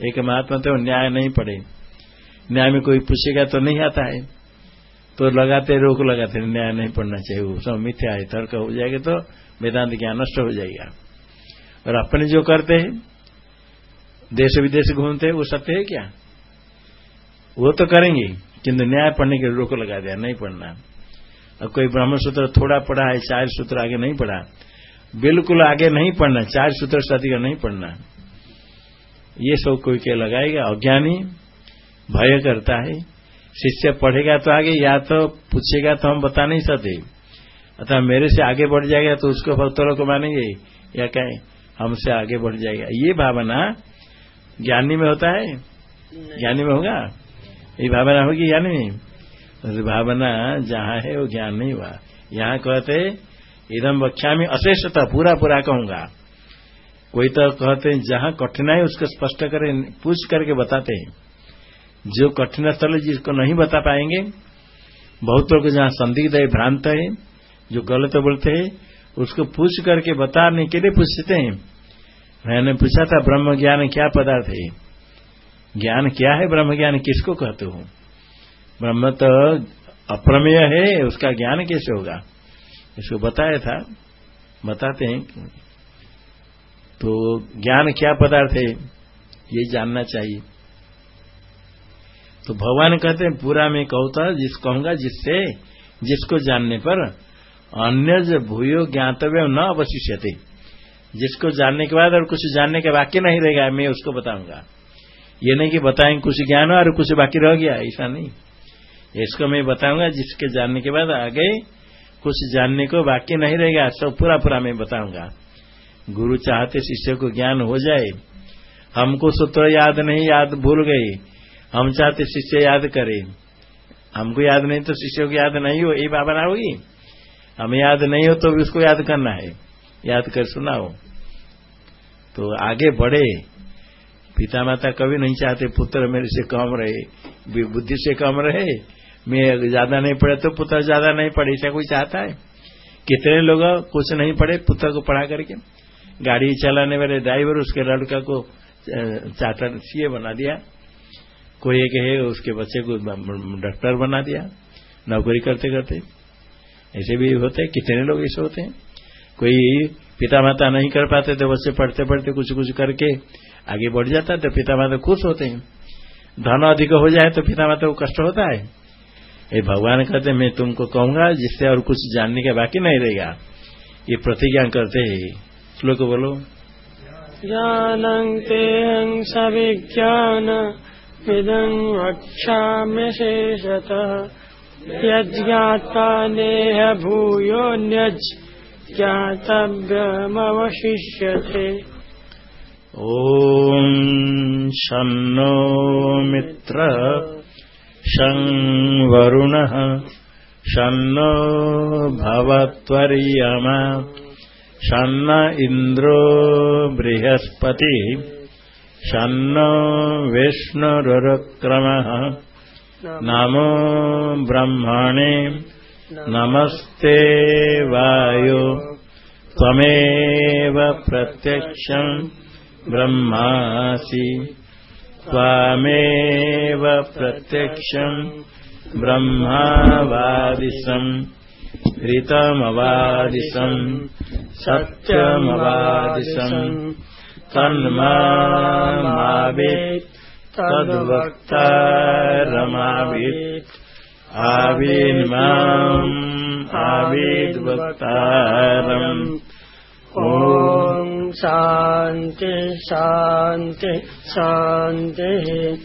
एक महात्मा तो न्याय नहीं पढ़े। न्याय में कोई पूछेगा तो नहीं आता है। तो लगाते रोक लगाते न्याय नहीं पढ़ना चाहिए। वो सब मिथ्या है, तर्क हो जाएगा तो वेदांत ज्ञान नष्ट हो जाएगा। और अपने जो करते हैं, देश विदेश घूमते हैं, वो सत्य है क्या? वो तो करेंगे, किंतु न्याय पढ़ने के रोक लगा दिया, नहीं पढ़ना। अब कोई ब्रह्म सूत्र थोड़ा पढ़ा है, चार सूत्र आगे नहीं पढ़ा। बिल्कुल आगे नहीं पढ़ना, चार सूत्र से अधिक नहीं पढ़ना। ये सब कोई क्या लगाएगा, अज्ञानी भय करता है। शिष्य पढ़ेगा तो आगे या तो पूछेगा तो हम बता नहीं सकते। अतः मेरे से आगे बढ़ जाएगा तो उसको भक्तों को मानेंगे या कहें हमसे आगे बढ़ जाएगा। ये भावना ज्ञानी में होता है? ज्ञानी में होगा? ये भावना होगी ज्ञानी में? तो भावना जहाँ है वो ज्ञान नहीं हुआ। यहाँ कहते इदम वक्षा में अशेषता पूरा पूरा कहूँगा। कोई तो कहते हैं जहाँ कठिनाई उसको स्पष्ट करें पूछ करके बताते हैं। जो कठिन स्थल जिसको नहीं बता पाएँगे, बहुत लोग जहाँ संदिग्ध है, भ्रांत है, जो गलत बोलते हैं, उसको पूछ करके बताने के लिए पूछते हैं। मैंने पूछा था ब्रह्म ज्ञान क्या पदार्थ है? ज्ञान क्या है ब्रह्म ज्ञान किसको कहते हो? ब्रह्म तो अप्रमेय है, उसका ज्ञान कैसे होगा? इसको बताया था, बताते हैं। तो ज्ञान क्या पदार्थ है, ये जानना चाहिए। तो भगवान कहते हैं, पूरा मैं कहता, जिस कहूँगा, जिससे, जिसको जानने पर अन्य जो भूयो ज्ञातव्य न अवशिष्य जिसको जानने के बाद और कुछ जानने के बाकी नहीं रहेगा, मैं उसको बताऊँगा। ये नहीं कि बताएँगे कुछ ज्ञान और कुछ बाकी रह गया, ऐसा नहीं। इसको मैं बताऊँगा, जिसके जानने के बाद आगे कुछ जानने को बाकी नहीं रहेगा, सब पूरा पूरा मैं बताऊँगा। गुरु चाहते शिष्य को ज्ञान हो जाए। हमको सूत्र याद नहीं, याद भूल गए। हम चाहते शिष्य याद करे। हमको याद नहीं तो शिष्य को याद नहीं हो यही भावना होगी हम याद नहीं हो तो भी उसको याद करना है। याद कर सुनाओ। तो आगे बढ़े। पिता माता कभी नहीं चाहते पुत्र मेरे से कम रहे बुद्धि से कम रहे। मैं ज़्यादा नहीं पढ़े तो पुत्र ज़्यादा नहीं पढ़े, ऐसा कोई चाहता है? कितने लोग कुछ नहीं पढ़े पुत्र को पढ़ा करके? गाड़ी चलाने वाले ड्राइवर, उसके लड़का को चार्टर सीए बना दिया। कोई एक है, उसके बच्चे को डॉक्टर बना दिया, नौकरी करते करते। ऐसे भी होते हैं, कितने लोग ऐसे होते हैं। कोई पिता माता नहीं कर पाते तो बच्चे पढ़ते पढ़ते कुछ कुछ करके आगे बढ़ जाता है तो पिता माता खुश होते हैं। धन अधिक हो जाए तो पिता माता को कष्ट होता है। ये भगवान कहते मैं तुमको कहूँगा, जिससे और कुछ जानने के बाकी नहीं रहेगा। ये प्रतिज्ञा करते हैं। श्लोक बोलो।
जानते सविज्ञान इदं वक्ष्याम्य शेषतः। यज्ञाता नेह भूयोऽन्यज् ज्ञातव्यमवशिष्यते।
ॐ शन्नो मित्र शं वरुणः। शन्नो भवत्वर्यमा। शन्न इन्द्रो बृहस्पतिः शन्नो विष्णुरुक्रमः नमो ब्रह्मणे। नमस्ते वायो। त्वमेव प्रत्यक्षम् ब्रह्मासि। त्वामेव प्रत्यक्षम् ब्रह्मावादिशम् ऋतमवादिशम् सत्यमवादिशम् तन्मावेत् तद्वक्तारमावेत्। आवेन्माम् आवेद्वक्तारम्।
ॐ शान्ति शान्ति शान्तिः